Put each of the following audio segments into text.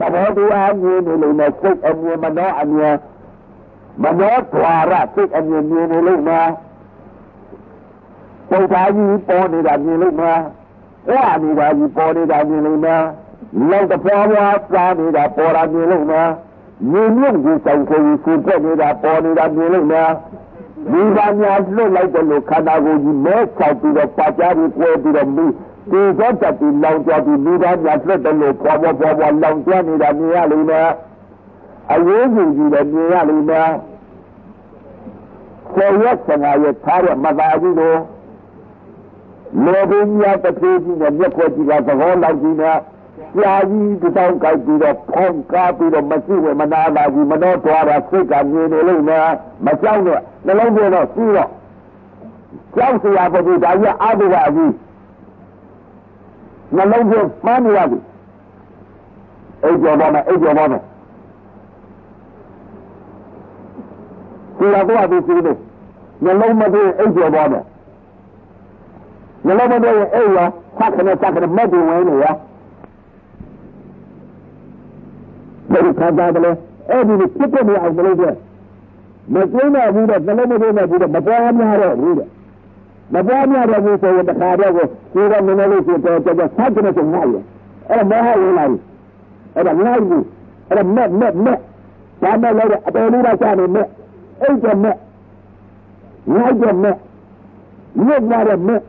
သဘောတရားမြင်နေလို့နဲ့စိတ်အမြင်မနှောအမြင်မနှောဓွာရစိတ်အမြင်မြင်နေလို့နဲ့ပုံသားကြီးပေါ်နေတာမြင်လို့နဲ့အဲ့အနေတာကြီးပေါ်နေတာမြင်လို့နဲ့လောက်တပွားပွားစားနေတာပေါ်တာမြင်လို့နဲ့မြင်မြင့်ကြီးဆောင်ကိုယ်ကိုပြက်နေတာပေါ်နေတာမြင်လို့နဲ့ဒီပါများလွတ်လိုက်တယ်လို့ခန္ဓာကိုယ်ကြီးမဲချောက်ပြီးတော့ပါကြပြီးပွဲပြီးတော့ပြီး ဒီသောတတိလောင်ကြပြီးဒီပါများလွတ်တယ်လို့ပေါ်ပေါ်ပေါ်ပေါ်လောင်ကျွမ်းနေတာမြင်ရလိမ့်မယ်အရေးကြီးကြီးလည်းမြင်ရလိမ့်မယ်ဆယ်ရက်ဆယ်ငါရက်ထားတဲ့မသာကြီးတို့လောဘကြီးတစ်ပြေးကြီးနဲ့မျက်ခွက်ကြီးကသဘောလောက်ကြီးနဲ့ကြာကြီးတောင်းကြိုက်ပြီးတော့ဖုံးကားပြီးတော့မရှိဝေမနာလာကြီးမနှောသွားတာစိတ်ကမြင်နေလို့နဲ့မကြောက်နဲ့နှလုံးသွင်းတော့ပြီးတော့ကြောက်စရာပုဂ္ဂိုလ်ဒါကြီးအဘိဓါကြီး နှလုံးသွင်းမှန်းနေရပြီအိပ်ကြောပါမယ်အိပ်ကြောပါမယ်ဒီတော့သူစီးလို့နှလုံးမသွင်းအိပ်ကြောပါမယ်နှလုံးမသွင်းအိပ်ရောဆက်ခနဲ့ဆက်ခနဲ့မက်တင်ဝင်နေရောဘယ်ခံစားတယ်အဲ့ဒီဖြစ်တဲ့နေအောင်မလုပ်တဲ့မကျင်းတော့ဘူးတော့သလုံးမကျင်းတော့ဘူးတော့မပွားများတော့ဘူးတဲ့ မပွားများတော့ဘူးဆိုရင်တခါတော့ကိုဒီတော့နည်းနည်းလေးဆိုတော့တော့ဆက်ကြနေချင်ငါ့ရဲ့အဲ့ဒါမဟာဝင်လာပြီအဲ့ဒါငါ့ဘူးအဲ့ဒါမက်မက်မက်ဒါမဲ့လည်းအတော်လေးတော့ရှာနေမက်အိတ်တော့မက်ငါ့တော့မက်မြတ်လာတဲ့မက်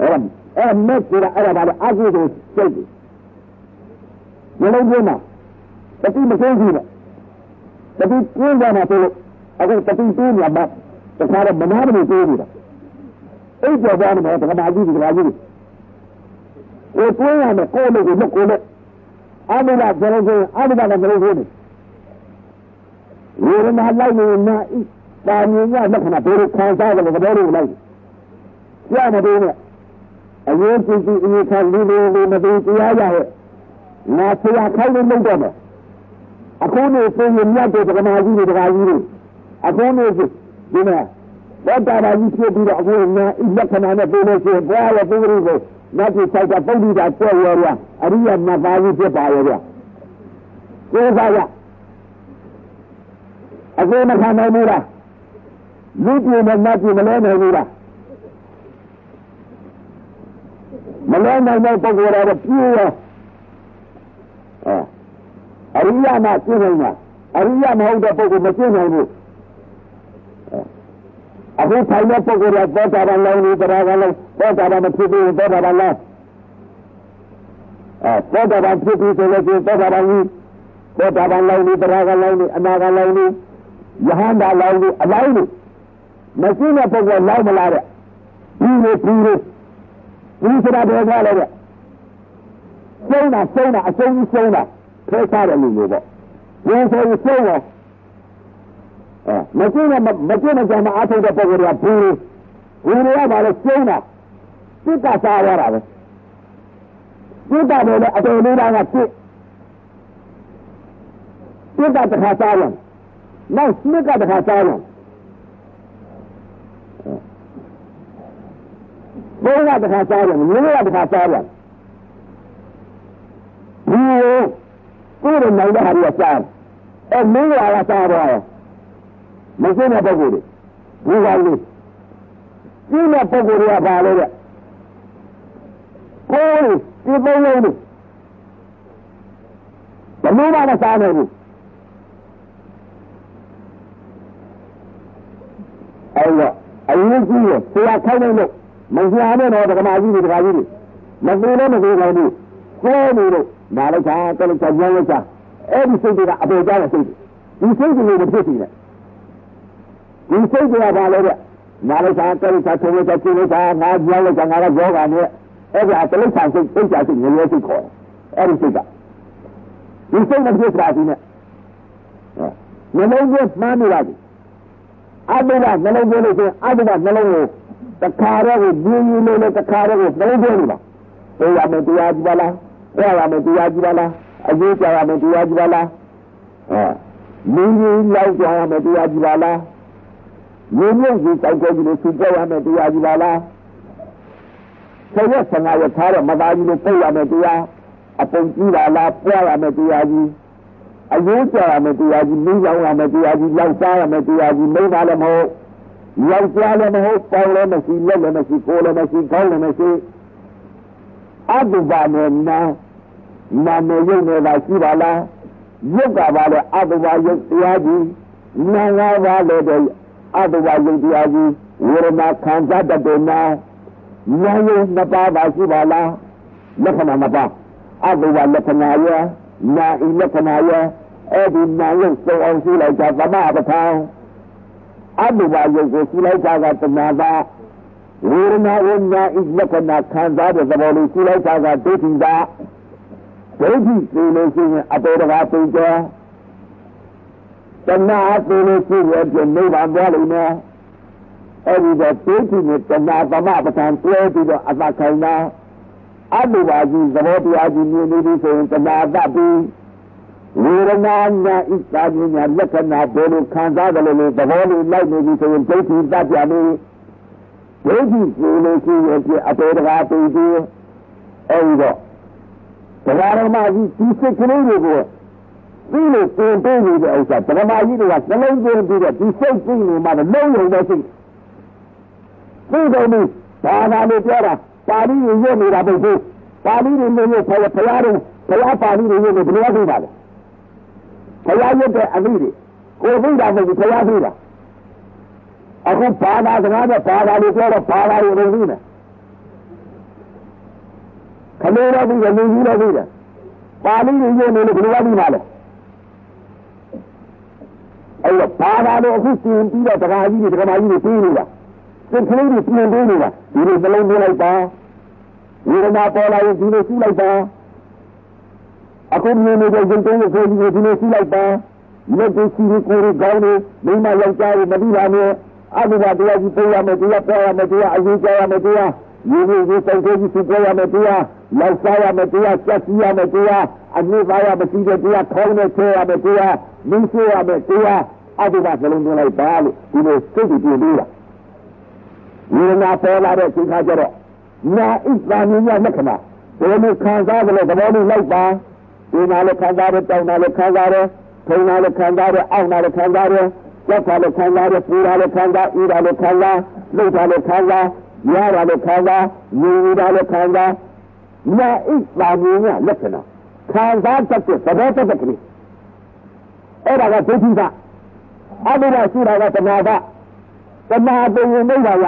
အဲ့ဒါအဲ့မက်ဆိုတာအဲ့ဒါပါလေအကုသိုလ်စိတ်နှလုံးသွင်းမှာတတိမသိဘူးနဲ့တတိကျင်းကြမှာဆိုလို့အခုတတိကျင်းရမှာ တခါတော့မနာမလို့ကျင်းနေတာအဲ့ကြောပါမယ်တခါမာကြီးဒီကလာကြီးကိုတွင်းရမယ်ကိုလို့ကိုမကိုလို့အာမလာကျလုံးကိုအာမလာလည်းမလို့ဘူးဝေဒနာလိုက်နေနာဤတာမြင်ရလက္ခဏာဘယ်လိုခံစားကြလဲဘယ်လိုလိုက်ကြားမသေးနဲ့အရင်ကြည့်ကြည့်အရင်ခံလေးလေးမသိတရားရရဲ့ငါဆရာခိုင်းလို့လုပ်တော့မယ်အခုနေဆိုရင်မြတ်တဲ့ဒကမာကြီးတွေဒကာကြီးတွေအခုနေဆို ဒီမှာဘောတာရာကြီးဖြစ်ပြီးတော့အခုငါလက္ခဏာနဲ့ပြောလို့ရှိရင်ဘွားရဲ့ပုဂ္ဂိုလ်ကိုနတ်ကြီးဆိုင်ကပုဒ္ဓိတာကျဲရရအရိယမသာကြီးဖြစ်ပါရဲ့ဗျကိုးစားရအခုမခံနိုင်ဘူးလားလူပြည်နဲ့နတ်ပြည်မလဲနိုင်ဘူးလားမလဲနိုင်တဲ့ပုဂ္ဂိုလ်တော့ပြည့်ရောအရိယာမကျင့်နိုင်တာအရိယာမဟုတ်တဲ့ပုဂ္ဂိုလ်မကျင့်နိုင်ဘူး အခုထိုင်တဲ့ပုဂ္ဂိုလ်ကသောတာပန်လောင်းနေတရားကလည်းသောတာပန်မဖြစ်ဘူးသောတာပန်လားအဲသောတာပန်ဖြစ်ပြီးဆိုလို့ရှိရင်သောတာပန်ကြီးသောတာပန်လောင်းနေတရားကလောင်းနေအနာကလောင်းနေယဟန္တာလောင်းနေအလောင်းနေမရှိတဲ့ပုဂ္ဂိုလ်လောင်းမလားတဲ့ဒီလိုဒီလိုဒီစရာတွေကလည်းတဲ့ဆုံးတာဆုံးတာအဆုံးကြီးဆုံးတာထဲစားတယ်လို့လို့ပေါ့ဝင်ဆိုရင်ဆုံးရောအဲ မကျင်းမမကျင်းမကြမ်းမအားထုတ်တဲ့ပုံကလေးကဘူးဘူးတွေကဘာလဲဆုံးတာစိတ်ကစားရတာပဲစိတ်ကလည်းအတော်လေးကစိတ်စိတ်ကတခါစားရင်နောက်စိတ်ကတခါစားရင်ဘုရားတခါစားရင်မြေကတခါစားရင်ဒီကိုယ်ရနိုင်တဲ့ဟာတွေကစားအဲမင်းကလာစားတော့ မစင်းတဲ့ပုဂ္ဂိုလ်တွေဒီကလေးဒီမဲ့ပုဂ္ဂိုလ်တွေကဘာလဲတဲ့ကိုယ်ဒီပုံလုံးတွေဘယ်လိုမှမစားနိုင်ဘူးအဲ့တော့အရင်ကြီးရဆရာခိုင်းနေလို့မဆရာနဲ့တော့ဒကမာကြီးတွေဒကာကြီးတွေမသိလည်းမသိနိုင်ဘူးကိုယ်နေလို့ဒါလိုက်တာကလေးချမ်းလိုက်တာအဲ့ဒီစိတ်တွေကအပေါ်ကျတဲ့စိတ်ဒီစိတ်တွေမဖြစ်စီနဲ့ ဒီစိတ်တွေကဘာလဲတဲ့နာလိုက်တာကလေးချထုံးလိုက်တာကျင်းလိုက်တာငါကြောက်လိုက်တာငါကယောဂာနဲ့အဲ့ဒါတလိษံစိတ်စိတ်ချစိတ်ငရေစိတ်ခေါ်တယ်အဲ့ဒီစိတ်ကဒီစိတ်မဖြစ်တာဒီနဲ့နှလုံးသွင်းမှန်းနေပါပြီအဘိဓနှလုံးသွင်းလို့ဆိုရင်အဘိဓနှလုံးကိုတခါတော့ကိုပြင်းရင်းလေးနဲ့တခါတော့ကိုနှလုံးသွင်းနေပါဘယ်ရမယ်တရားကြည့်ပါလားဘယ်ရမယ်တရားကြည့်ပါလားအရေးကြရမယ်တရားကြည့်ပါလားအဲမင်းကြီးလောက်ကြရမယ်တရားကြည့်ပါလား ရင်းမြစ်ကြီးတောက်ကြကြီးလို့သူပြောရမယ်တရားကြည့်ပါလားဆယ်ရက်ဆယ်ငါရက်ထားတော့မသားကြီးလို့ပြရမယ်တရားအပုံကြည့်တာလားပွားရမယ်တရားကြီးအယိုးကြရမယ်တရားကြီးမင်းကြောင်ရမယ်တရားကြီးလောက်စားရမယ်တရားကြီးမိန်းမလည်းမဟုတ်ယောက်ျားလည်းမဟုတ်ပေါင်းလည်းမရှိလက်လည်းမရှိကိုယ်လည်းမရှိခေါင်းလည်းမရှိအတုပါနဲ့နာနာမယုံနေတာရှိပါလားယုတ်ကပါလေအတုပါယုတ်တရားကြီးနာငါးပါးလည်းတဲ့ အတုပါယုတ်တရားကြီးဝေဒနာခံစားတတ်တယ်နာနာယုတ်နှစ်ပါးပါရှိပါလားလက္ခဏာနှစ်ပါးအတုပါလက္ခဏာရနာဤလက္ခဏာရအဲ့ဒီနာယုတ်စုံအောင်ရှိလိုက်တာသမပဋ္ဌာန်အတုပါယုတ်ကိုရှိလိုက်တာကတဏှာသာဝေဒနာဝိညာဉ်လက္ခဏာခံစားတဲ့သဘောလေးရှိလိုက်တာကဒိဋ္ဌိသာဒိဋ္ဌိသိလို့ရှိရင်အပေတကာသိကြ တဏှာသိလို့ရှိရင်ပြနိဗ္ဗာန်သွားလိမ့်မယ်အဲ့ဒီတော့ဒိဋ္ဌိနဲ့တဏှာသမပဋ္ဌာန်တွဲပြီးတော့အသခိုင်တာအတုပါကြီးသဘောတရားကြီးမြင်နေပြီဆိုရင်တဏှာတတ်ပြီးဝေဒနာညာဣစ္စာညာလက္ခဏာဘယ်လိုခံစားတယ်လို့သဘောလေးလိုက်နေပြီဆိုရင်ဒိဋ္ဌိတတ်ပြပြီဒိဋ္ဌိကိုလို့ရှိရင်ပြအပေတကာသိပြီးအဲဒီတော့တရားဓမ္မကြီးဒီစိတ်ကလေးတွေကို ပြီးလို့သင်ပေးနေတဲ့ဥစ္စာဓမ္မကြီးတွေကစလုံးသွင်းပြီးတော့ဒီစိတ်ပြီးနေမှလုံးရုံပဲရှိသိတယ်လို့ဘာသာလို့ပြောတာပါဠိကိုရွတ်နေတာပုဂ္ဂိုလ်ပါဠိတွေမျိုးမျိုးဖယားဖယားတို့ဖယားပါဠိတွေရွတ်နေဘယ်လိုသိပါလဲဖယားရွတ်တဲ့အမိတွေကိုသိတာမဟုတ်ဘူးဖယားသိတာအခုဘာသာစကားနဲ့ဘာသာလို့ပြောတော့ဘာသာတွေလုံးသိတယ်ခလေးတော့ပြီးတယ်လူကြီးတော့ပြီးတယ်ပါဠိတွေရွတ်နေလို့ဘယ်လိုသိပါလဲ အဲ့တော့ဘာသာလို့အခုသင်ပြီးတော့တရားကြီးတွေတရားကြီးတွေပြီးနေတာစိတ်ကလေးတွေပြင်ပေးနေတာဒီလိုနှလုံးသွင်းလိုက်ပါဝေဒနာပေါ်လာရင်ဒီလိုရှိလိုက်ပါအခုမြင်နေတဲ့စိတ်တုံးကိုကိုယ်ကြီးကိုဒီလိုရှိလိုက်ပါလက်ကိုစီကိုကိုယ်ကောင်းနေမိမယောက်ျားကိုမတိပါနဲ့အဘိဓါတရားကြီးပေါ်ရမယ်တရားပေါ်ရမယ်တရားအရေးကြရမယ်တရားရေရေရေစိတ်ကိုကြီးသူပေါ်ရမယ်တရားလောက်စားရမယ်တရားစက်စီရမယ်တရားအနည်းပါရမရှိတဲ့တရားခေါင်းနဲ့ထဲရမယ်တရားမင်းဆွေရမယ်တရား အဘိဓါနှလုံးသွင်းလိုက်ပါလို့ဒီလိုစိတ်တွေပြင်ပေးတာဝေဒနာပေါ်လာတဲ့ချိန်ခါကျတော့နာဣသာမြညာလက္ခဏာဘယ်လိုခံစားကြလဲသဘောလေးလိုက်ပါဒီနာလည်းခံစားတယ်တောင်းတာလည်းခံစားတယ်ထုံတာလည်းခံစားတယ်အောင့်တာလည်းခံစားတယ်ကြောက်တာလည်းခံစားတယ်ပူတာလည်းခံစားဤတာလည်းခံစားလှုပ်တာလည်းခံစားရတာလည်းခံစားညူတာလည်းခံစားနာဣသာမြညာလက္ခဏာခံစားတတ်တဲ့သဘောတတ်တဲ့ကလေးအဲ့ဒါကဒုတိယ အဘိဓါရှိတာကတဏှာကတဏှာပင်ရင်နိဗ္ဗာန်ရ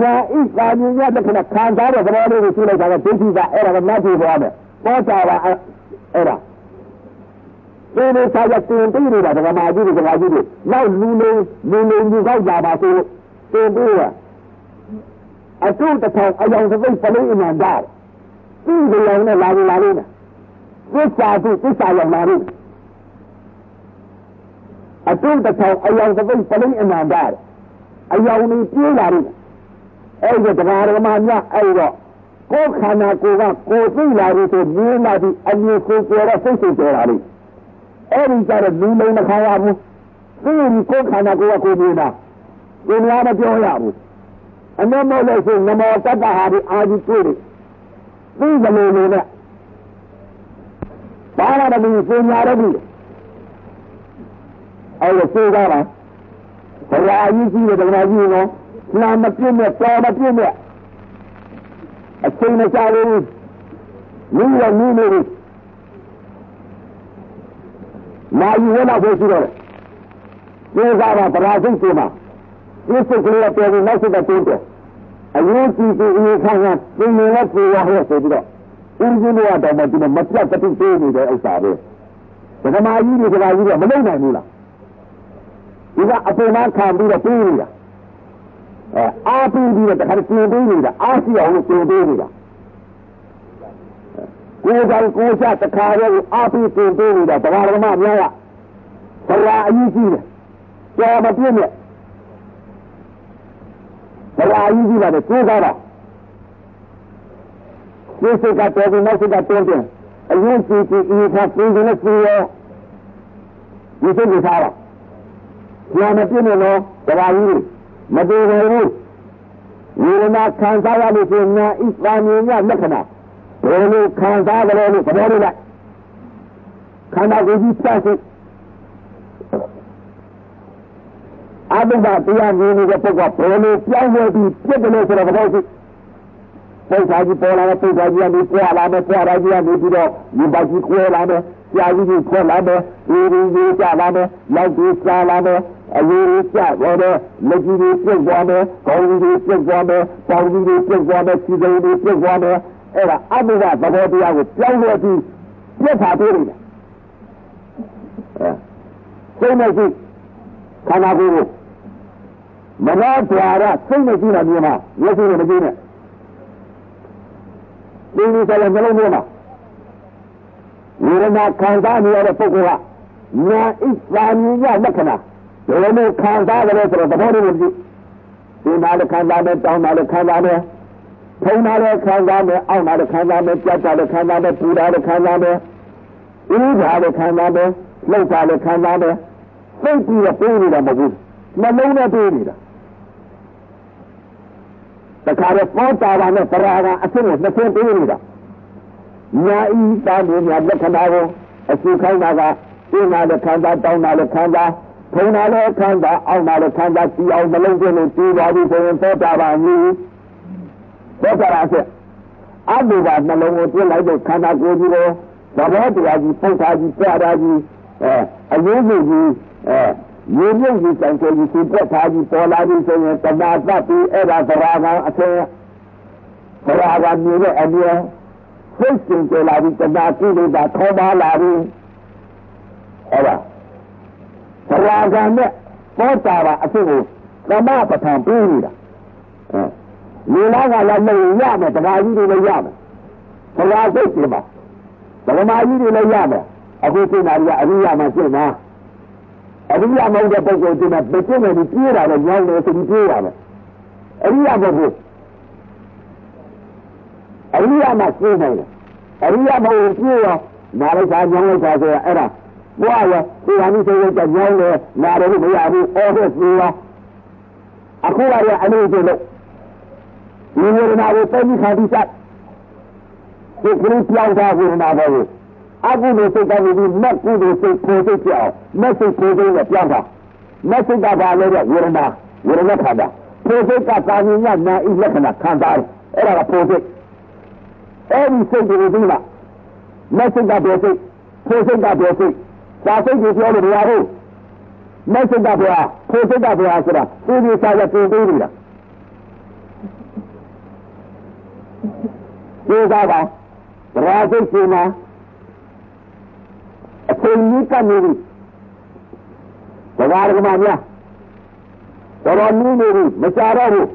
ညာဣကာမြညာလက္ခဏာခံစားတဲ့သဘောလေးကိုသိလိုက်တာကဒိဋ္ဌိကအဲ့ဒါကနတ်ပြည်ပေါ်မယ်ပေါ်ကြပါအဲ့ဒါဒီလိုသာရတင်ပြီးနေတာဓမ္မကြီးတွေဓမ္မကြီးတွေနောက်လူလေးလူလေးလူကောက်ကြပါဆိုတင်ပြီးရအတုတထောင်အယောင်စိတ်ပလိအနန္တဒီလိုရောနဲ့လာလာလေးနဲ့သစ္စာသူသစ္စာရောလာလေး အတုတထောင်အယောင်စိတ်ပလိအနန္တအယောင်ကြီးပြေးလာတယ်အဲ့ဒီတရားဓမ္မများအဲ့တော့ကိုယ်ခန္ဓာကိုယ်ကကိုယ်သိလာလို့ဆိုမြင်လာပြီးအမြင်ကိုယ်ကြော်တော့စိတ်စိတ်ကြော်လာတယ်အဲ့ဒီကြတော့လူလုံးမခံရဘူးသိရင်ကိုယ်ခန္ဓာကိုယ်ကကိုယ်မြင်တာကိုယ်များမပြောရဘူးအနမောလို့ဆိုနမောတတ္တဟာဒီအာကြီးတွေ့တယ်သိကြလို့နေနဲ့ဘာလာတယ်ဒီပညာရပြီ အဲ့ဒါသိကြပါဘုရားအကြီးကြီးတဲ့တရားကြီးနော်နာမပြည့်နဲ့ပေါ်မပြည့်နဲ့အချိန်မကြလို့လူရနည်းနေတယ်မာယူဝဲတော့ရှိတော့တယ်ဒီကကပရာစိတ်တွေမှာဒီစိတ်ကလေးကပြောပြီးနောက်စိတ်ကတိုးတယ်အရင်ကြည့်ကြည့်အရင်ခံကသင်္နေနဲ့ပြေရဟဲ့ဆိုပြီးတော့ဦးဇင်းတို့ကတော့မပြတ်တတိသေးနေတဲ့ဥစ္စာပဲဒကမာကြီးတွေကမာကြီးကမလုံနိုင်ဘူးလား ဒီကအပင်မခံပြီးတော့ပြေးနေတာအဲအားပြီးပြီးတော့တခါကျင်ပေးနေတာအားရှိအောင်လို့ကျင်ပေးနေတာကိုယ်တိုင်ကိုယ်ချတခါတော့အားပြီးကျင်ပေးနေတာတရားဓမ္မများကတရားအကြီးကြီးတယ်ကြော်မပြည့်နဲ့တရားအကြီးကြီးလာတယ်ကိုယ်ကားတာဒီစိတ်ကတော်ပြီးနောက်စိတ်ကတွန်းတယ်အရင်ကြည့်ကြည့်ဒီခါပြင်နေလို့ပြီးရောဒီစိတ်ကိုထားတာ ညာမပြည့်နဲ့တော့တရားကြီးမတည်ဘူးဝေဒနာခံစားရလို့ဆိုရင်နာဣသမြင်ရလက္ခဏာဘဘယ်လိုခံစားကြလဲလို့သဘောရလိုက်ခန္ဓာကိုယ်ကြီးပြတ်စိအဘိဓါတရားမြင်နေတဲ့ပုဂ္ဂိုလ်ဘယ်လိုပြောင်းလဲပြီးပြည့်တယ်လို့ဆိုတော့သဘောရှိပု္ပ္ပာကြီးပေါ်လာတဲ့ပု္ပ္ပာကြီးကနေပွာလာမယ်ပွာလာကြီးကနေပြီးတော့ဒီပါကြီးခွဲလာမယ်ဆရာကြီးကြီးခွဲလာမယ်ဒီဒီကြီးကြလာမယ်လောက်ကြီးကြလာမယ် အရေးကြီးကြတော့တယ်လက်ကြီးကြီးပြတ်သွားမယ်ခေါင်းကြီးကြီးပြတ်သွားမယ်ပေါင်ကြီးကြီးပြတ်သွားမယ်ခြေကြီးကြီးပြတ်သွားမယ်အဲ့ဒါအဘိဓါသဘောတရားကိုပြောင်းလဲပြီးပြတ်တာတွေ့တယ်အဲစိတ်မရှိခန္ဓာကိုယ်ကိုမနောဓာရစိတ်မရှိတာမြင်မှာမျက်စိနဲ့မကြည့်နဲ့ဒီလိုဆိုရင်နှလုံးထဲမှာဝေဒနာခံစားနေရတဲ့ပုဂ္ဂိုလ်ကညာဣသာမြင်ရလက္ခဏာ ဘယ်လိုခံစားကြလဲဆိုတော့သဘောတည်းမကြည့်ဒီနာလည်းခံစားမယ်တောင်းတာလည်းခံစားမယ်ထုံတာလည်းခံစားမယ်အောင့်တာလည်းခံစားမယ်ကြက်တာလည်းခံစားမယ်ပူတာလည်းခံစားမယ်ဥဒ္ဒါလည်းခံစားမယ်လှုပ်တာလည်းခံစားမယ်သိပြီးတော့ပြေးနေတာမဟုတ်ဘူးနှလုံးနဲ့ပြေးနေတာတခါတော့ပေါ်တာပါနဲ့ပရာကအစ်ကိုနှစ်ဆင်းပြေးနေတာညာဤတာမြင်ညာလက္ခဏာကိုအစုခိုင်းတာကပြင်းတာလည်းခံစားတောင်းတာလည်းခံစား ထုံတာလည်းခံစားအောင့်တာလည်းခံစားကြည်အောင်နှလုံးသွင်းလို့ပြေးသွားပြီဆိုရင်ပေါ်တာပါမည်ပေါ်တာအစ်အဘိဓါနှလုံးကိုတွင်းလိုက်တဲ့ခန္ဓာကိုယ်ကြီးကိုသဘောတရားကြီးပု္ပ္ပာကြီးပြတာကြီးအဲအရေးကြီးကြီးအဲရေမြုပ်ကြီးဆိုင်ကကြီးသူပြတ်ထားကြီးပေါ်လာပြီဆိုရင်တဏှာတတ်ပြီးအဲ့ဒါသရာကအထင်သရာကမြင်တဲ့အမြဲစိတ်ရှင်ကြလာပြီးတဏှာကိလေသာထောပါလာပြီအဲ့ဒါ သရာကနဲ့ပေါ်တာပါအဖြစ်ကိုသမပဋ္ဌာန်ပြီးနေတာအဲလူလာကလည်းမရမယ်တရားကြီးတွေလည်းရမယ်သရာစိတ်တွေပါဓမ္မကြီးတွေလည်းရမယ်အခုသိနာရီကအရိယာမှာရှင်းတာအရိယာမဟုတ်တဲ့ပုဂ္ဂိုလ်ဒီမှာပြည့်နေပြီးပြေးတာလည်းညောင်းတယ်ဆိုပြီးပြေးတာပဲအရိယာမဟုတ်ဘူးအရိယာမှာရှင်းနေတယ်အရိယာမဟုတ်ပြေးရောနာလိုက်တာညောင်းလိုက်တာဆိုရအဲ့ဒါ ဘွားရောဒီဟာမျိုးဆိုရကြညောင်းတယ်နာတယ်လို့မရဘူးအော်တဲ့ပြေးရောအခုကလည်းအနေကျလို့ဒီဝေဒနာကိုသိခံပြီးစားဒီကလေးပြောင်းတာဝေဒနာပဲအကုသိုလ်စိတ်ကနေပြီးမက်ကုသိုလ်စိတ်ကိုစိတ်ပြောင်းမက်စိတ်ကိုစိတ်နဲ့ပြောင်းတာမက်စိတ်ကဘာလဲတဲ့ဝေဒနာဝေဒနာခန္ဓာကိုစိတ်ကသာမြင်ရနာဤလက္ခဏာခံစားတယ်အဲ့ဒါကကိုစိတ်အဲ့ဒီစိတ်ကိုဒီမှာမက်စိတ်ကဘယ်စိတ်ကိုစိတ်ကဘယ်စိတ် သာစိတ်ကိုပြောလို့မရဘူးမက်စိတ်ကဘယ်ဟာကိုစိတ်ကဘယ်ဟာဆိုတာဒီဒီစာရပြင်ပေးနေတာဒီကပါရာစိတ်ရှင်မှာအချိန်ကြီးကနေပြီဒကာဒကမများတော်တော်နည်းနေပြီမကြတော့ဘူး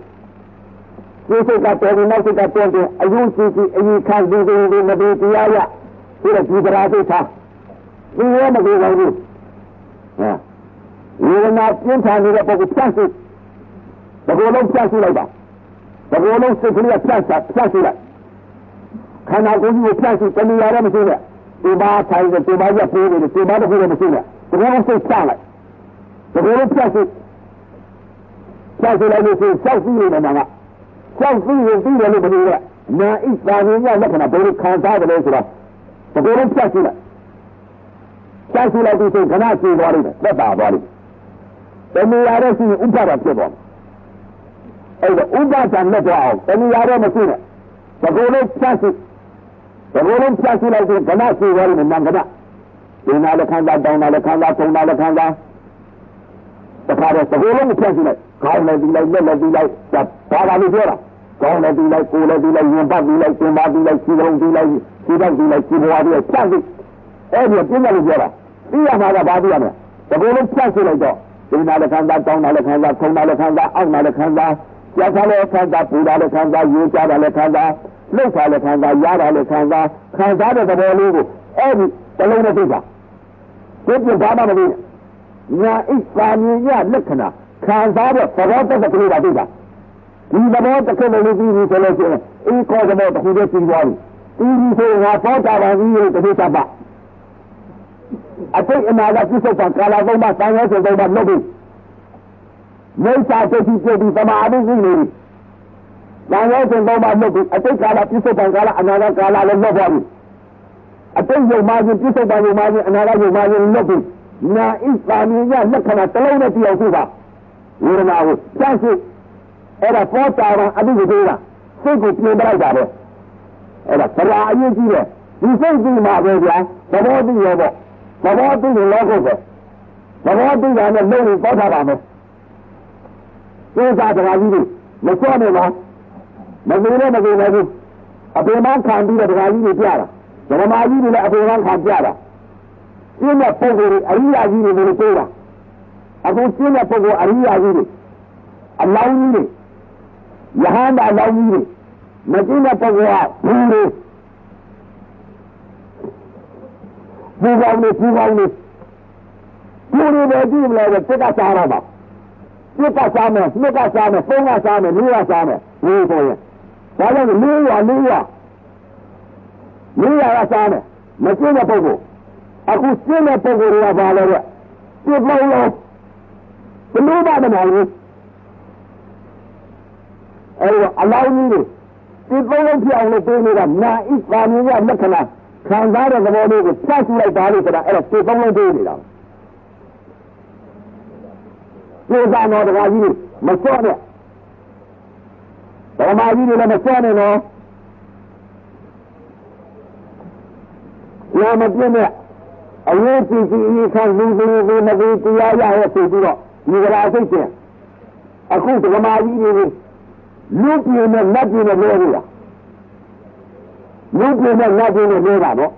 ဒီစိတ်ကတော်ဒီနောက်စိတ်ကတော်တယ်အယုံစီစီအယူခံဒီဒီဒီမဒီတရားရဒီတော့ဒီတရားစိတ်ထား ဒီရောမပြေပါဘူးဟာဝေဒနာပြင်းထန်နေတဲ့ပုဂ္ဂိုလ်ဖြတ်စုတကောလုံးဖြတ်စုလိုက်ပါတကောလုံးစိတ်ကလေးဖြတ်စားဖြတ်စုလိုက်ခန္ဓာကိုယ်ကြီးကိုဖြတ်စုတဏှာရမရှိနဲ့ဒီမှာထိုင်တဲ့ဒီမှာရပြေးနေတယ်ဒီမှာတခုလည်းမရှိနဲ့တကယ်စိတ်ချလိုက်တကယ်လို့ဖြတ်စစ်ဖြတ်စစ်လိုက်လို့ဆိုစောက်စီးနေတယ်မှာကစောက်စီးရင်ပြီးတယ်လို့မလို့ကနာဣသာရင်းရလက္ခဏာဘယ်လိုခံစားတယ်လဲဆိုတော့တကယ်လို့ဖြတ်စစ်လိုက် ဖြတ်စစ်လိုက်ပြီးဆိုခဏပြေးသွားလိမ့်မယ်သက်သာသွားလိမ့်မယ်တဏှာရရှိရင်ဥပ္ပါဒဖြစ်သွားမယ်အဲ့ဒါဥပ္ပါဒနဲ့တော့အောင်တဏှာရမရှိနဲ့တကယ်လို့ဖြတ်စစ်ဘယ်လိုလဲဖြတ်ရှိလိုက်ရင်ကနရှိသွားတယ်မန်ကနဒီနာလည်းခံစားတောင်းတာလည်းခံစားထုံတာလည်းခံစားတခါတော့ဘယ်လိုလဲဖြတ်ရှိလိုက်ခေါင်းလည်းဒီလိုက်လက်လည်းဒီလိုက်ဘာသာလို့ပြောတာခေါင်းလည်းဒီလိုက်ကိုယ်လည်းဒီလိုက်ရင်ပတ်ဒီလိုက်ကျင်ပါဒီလိုက်ခြေလုံးဒီလိုက်ခြေတော့ဒီလိုက်ခြေဘွားဒီလိုက်ဖြတ်ရှိအဲ့ဒီပြင်းတယ်လို့ပြောတာ သိရမှာကဘာသိရမလဲဘယ်လိုလဲဖြတ်ရှိလိုက်တော့ဒီနာလည်းခံစားတောင်းတာလည်းခံစားထုံတာလည်းခံစားအောက်တာလည်းခံစားကြောက်တာလည်းခံစားပူတာလည်းခံစားရေကြတာလည်းခံစားလှုပ်တာလည်းခံစားရတာလည်းခံစားခံစားတဲ့သဘောလေးကိုအဲ့ဒီတလုံးနဲ့သိတာဒီပြင်ဘာမှမသိညာဣပါမြင်ရလက္ခဏာခံစားတဲ့သဘောတက်ကလေးပါသိတာဒီသဘောတစ်ခုလုံးပြီးပြီဆိုလို့ရှိရင်အေးခေါ်တဲ့တစ်ခုတည်းပြီးသွားပြီဒီဒီဆိုငါပေါ်တာပါကြီးရဲ့တစ်ချက်ပါ အတိတ်အနာကပြစ္ဆုတ်ကကာလာသုံးပါးဆိုင်ရဲဆိုသုံးပါးလုပ်ပြီးမိစ္ဆာတိတိပြပြီးသမာဓိကြီးနေပြီ။နာရောစဉ်သုံးပါလွတ်ပြီးအတိတ်ကာလပြစ္ဆုတ်ပံကာလအနာဂတ်ကာလလည်းလွတ်သွားပြီ။အတိတ်ယုံမှခြင်းပြစ္ဆုတ်ပံယုံမှခြင်းအနာဂတ်ယုံမှခြင်းလွတ်ပြီးနာဣသာမီယလက္ခဏာတစ်လုံးနဲ့ပြောင်းစုပါဝေဒနာကိုစမ်းစစ်အဲ့ဒါပေါ်တာအတိတ်ကိုလားစိတ်ကိုပြင်ပလိုက်တာပဲအဲ့ဒါသရာအရေးကြီးတယ်ဒီစိတ်ကြီးမှာပဲဗျာသဘောတည်းရောပေါ့ သဘောတည်းကိုလောကုတ်ပဲသဘောတည်းကလည်းလုံးကိုပေါက်ထားပါမယ်သိစားတရားကြီးတွေမစွတ်နဲ့လားမသိနဲ့မသိနဲ့ဘူးအပေမခံပြီးတော့တရားကြီးတွေပြတာဓမ္မကြီးတွေလည်းအပေမခံပြတာရှင်းတဲ့ပုံကိုယ်အရိယာကြီးတွေလို့ပြောတာအခုရှင်းတဲ့ပုံကိုယ်အရိယာကြီးတွေအလောင်းကြီးတွေယဟန္တာအလောင်းကြီးတွေမရှင်းတဲ့ပုံကိုယ်ကဘူးတွေ ဘူးကောင်းတွေဘူးကောင်းတွေဘူးတွေပဲကြည့်မလဲတဲ့ကစားတော့ပါပြစ်ကစားမယ်နှစ်ကစားမယ်သုံးကစားမယ်လေးကစားမယ်ဒီဆိုရင်ဒါကြောင့်လေးရလေးရလေးရကစားမယ်မရှင်းတဲ့ပုံကိုအခုရှင်းတဲ့ပုံကိုယ်တွေကဘာလဲတဲ့ပြစ်လို့လို့ဘယ်လိုမှမနိုင်ဘူးအဲ့တော့အလောင်းကြီးတွေပြစ်လို့လို့ပြောင်းလို့ပြေးနေတာနာဣပါမီရလက္ခဏာ ခံစားတဲ့သဘောလေးကိုဖြတ်ကြည့်လိုက်ပါလို့ဆိုတာအဲ့ဒါပြစ်လို့ပြေးနေတာပြေးတာတော့တခါကြီးမစော့နဲ့ဓမ္မကြီးတွေလည်းမစော့နဲ့နော်ရမပြည့်နဲ့အရေးကြီးကြီးအရေးခံလူလူလူမကြီးတရားရရဲ့ဆိုပြီးတော့ဒီကရာစိတ်ချင်းအခုဓမ္မကြီးတွေလူပြင်းနဲ့လက်ပြင်းနဲ့လဲရတာ လူပြင်းနဲ့လက်ပြင်းနဲ့လဲတာတော့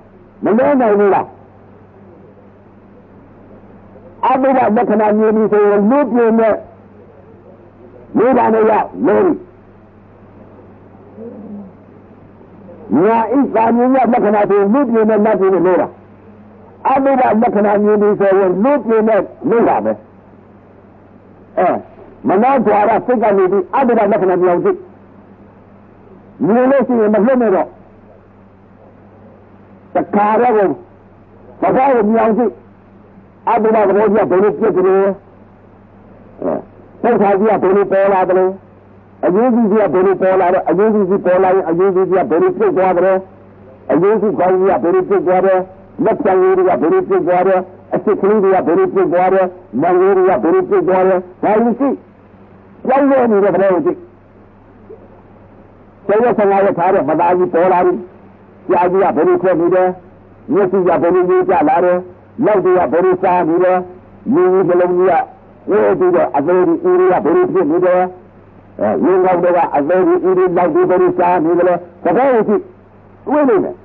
မလဲနိုင်ဘူးလားအဘိဓမ္မလက္ခဏာမျိုးဒီဆိုရင်လူပြင်းနဲ့လဲတာနဲ့ရလဲညာဣသာမြင်ရလက္ခဏာတွေလူပြင်းနဲ့လက်ပြင်းနဲ့လဲတာအဘိဓမ္မလက္ခဏာမျိုးဒီဆိုရင်လူပြင်းနဲ့လဲတာပဲအဲမနောဓာရစိတ်ကနေပြီးအဘိဓမ္မလက္ခဏာပြောင်းကြည့်မြင်လို့ရှိရင်မလွတ်နဲ့တော့ တခါတော့ဘာသာကိုမြောင်ကြည့်အဘိဓမ္မသဘောကြီးကဘယ်လိုပြည့်ကြလဲအဲသစ္စာကြီးကဘယ်လိုပေါ်လာတယ်အယုကြီးကြီးကဘယ်လိုပေါ်လာတယ်အယုကြီးကြီးပေါ်လာရင်အယုကြီးကြီးကဘယ်လိုပြည့်သွားတယ်အယုကြီးကောင်းကြီးကဘယ်လိုပြည့်သွားတယ်လက်ချံလေးတွေကဘယ်လိုပြည့်သွားတယ်အစ်စ်ကလေးတွေကဘယ်လိုပြည့်သွားတယ်မောင်လေးတွေကဘယ်လိုပြည့်သွားတယ်ဒါကြီးရှိကြောင်းရနေတဲ့ဘယ်လိုကြည့်ကျေရဆံလာရထားတဲ့မသားကြီးပေါ်လာပြီ ကြာကြီးကဘယ်လိုထွက်နေတယ်မျက်စိကဘယ်လိုကြီးကြလာတယ်လက်တွေကဘယ်လိုစားနေတယ်လူကြီးနှလုံးကြီးကဝဲပြီးတော့အသေးကြီးဦးရီကဘယ်လိုဖြစ်နေတယ်အဲလူကောက်တွေကအသေးကြီးဦးရီလက်တွေဘယ်လိုစားနေတယ်သဘောကိုကြည့်တွေးနေတယ်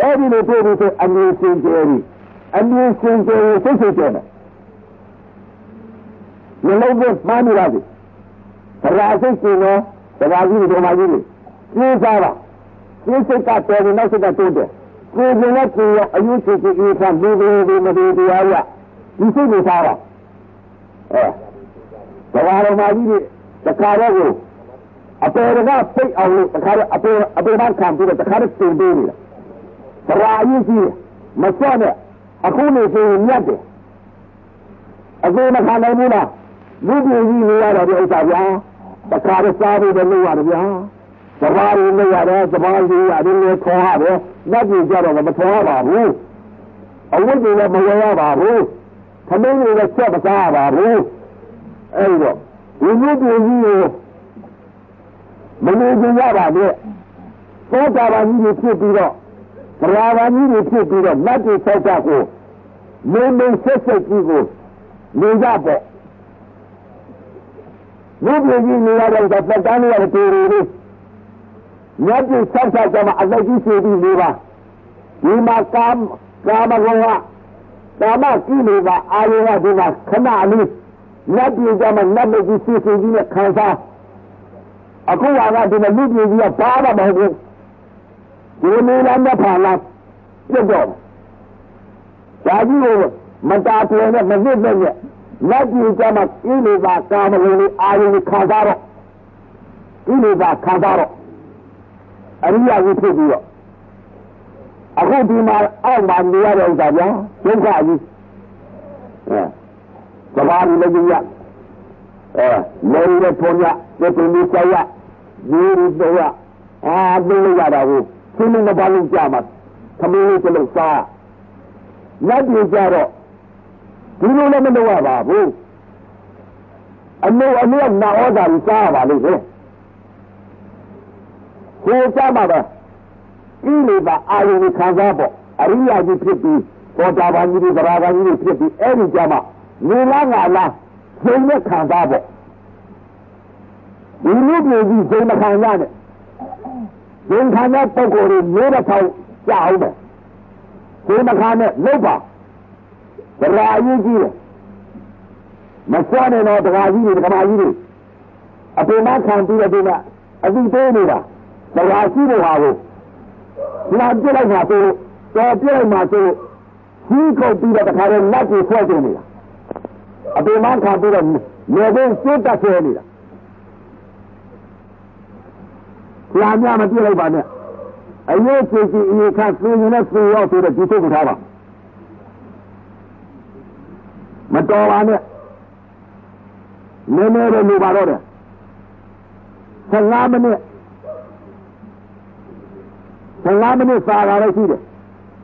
အဲ့ဒီလိုတွေ့ပြီးဆိုအမြင်စင်ကြယ်ပြီးအမြင်စင်ကြယ်စိတ်ဆိုကြတယ်မလုံးဘူးမှားနေပါစေ။ဗရာစိတ်ရှင်တော့ဗရာကြီးတို့မှကြီးလေပြေးစားပါ။ ပြေးစိတ်ကတော်ပြီးနောက်စိတ်ကတိုးတယ်။ကိုယ်ကလည်းကိုယ်အယုစိတ်ကြီးအေးခံလူတွေဒီမတွေတရားရဒီစိတ်ကိုစားပါ။အဲဗရာတော်မှကြီးလေတခါတော့ကိုအပေကပိတ်အောင်လို့တခါတော့အပေအပေမှခံပြီးတော့တခါတော့တင်ပေးနေတာ။ဗရာအရေးကြီးမစော့နဲ့အခုနေဆိုရင်မြတ်တယ်။အခုမခံနိုင်ဘူးလား။လူပြည်ကြီးနေရတော့ဒီဥစ္စာဗျာတခါတော့စားဖို့လည်းလုပ်ရတယ်ဗျာ စဘာတွေလုပ်ရတယ်စဘာတွေရတယ်လေခေါ်ရတယ်လက်ကြီးကြတော့မထောရပါဘူးအဝတ်တွေလည်းမဝယ်ရပါဘူးသမင်းတွေလည်းချက်မစားရပါဘူးအဲ့တော့ဒီလူပြည်ကြီးကိုမနေကြရပါနဲ့သောတာပန်ကြီးတွေဖြစ်ပြီးတော့ဗရာဂန်ကြီးတွေဖြစ်ပြီးတော့လက်တွေဆောက်တာကိုမင်းမင်းဆက်ဆက်ကြီးကိုနေကြပေါ့ဘုရားကြီးနေရတဲ့သက်တမ်းရတဲ့တူရီလေး မြတ်ကြီးဆောက်ဆောက်ကြမှာအသက်ကြီးရှိပြီးနေပါဒီမှာကာမကာမဂုဏ်ကကာမကိလေသာအာရုံကဒီမှာခဏလေးမြတ်ကြီးကြမှာနတ်ကြီးရှိရှိကြီးနဲ့ခံစားအခုကဒီမှာလူကြီးကဘာမှမဟုတ်ဘူးဒီလိုလားမဖာလားပြတ်တော့ဒါကြီးကိုမတားတယ်နဲ့မနစ်နဲ့လက်ကြည့်ကြမှာဣလေသာကာမဂုဏ်လေးအာရုံခံစားတော့ဣလေသာခံစားတော့ အရိယာကိုဖြစ်ပြီးတော့အခုဒီမှာအောက်မှာနေရတဲ့ဥစ္စာကြောင့်ဒုက္ခကြီးအဲသဘာဝလည်းကြီးရအဲလေရထုံးရတေတုန်ကြီးဆရာဒီတော့အာသိလို့ရတာကိုရှင်းမပါလို့ကြာမှာသမီးလေးကလေးစားလက်ပြေကြတော့ဒီလိုလည်းမလုပ်ရပါဘူးအနုအနုနာဩဇာကြီးစားရပါလိမ့် မယ်ဟိုကြမှာပဲဤလေပါအာယုခံစားပေါ့အရိယာကြီးဖြစ်ပြီးပေါ်တာဘာကြီးတွေသရာဘာကြီးတွေဖြစ်ပြီးအဲ့ဒီကြမှာနေလားငါလားစိတ်နဲ့ခံစားပေါ့ဒီလိုမျိုးကြီးစိတ်မခံရနဲ့စိတ်ခံတဲ့ပုံကိုယ်တွေမျိုးတစ်ထောင်ကြအောင်ပဲစိတ်မခံနဲ့လုတ်ပါသရာကြီးကြီးတယ်မစွမ်းနဲ့တော့တရားကြီးတွေဓမ္မကြီးတွေအပင်မခံပြီးတဲ့ဒီကအတိသေးနေတာ တရားရှိတဲ့ဟာကိုဒီမှာပြလိုက်မှာဆိုတော့ပြလိုက်မှာဆိုကြီးခုတ်ပြီးတော့တခါတော့လက်ကိုဆွဲကျနေတာအပင်မခံပြီးတော့နေဘင်းစွတ်တက်ဆွဲနေတာလာမြမပြလိုက်ပါနဲ့အရေးကြီးကြီးအရေးခတ်ဆွေးနေတဲ့ဆွေရောက်ဆိုတော့ဒီထုတ်ထားပါမတော်ပါနဲ့နည်းနည်းတော့လိုပါတော့တယ်15မိနစ် 15မိနစ်စာတာလည်းရှိတယ်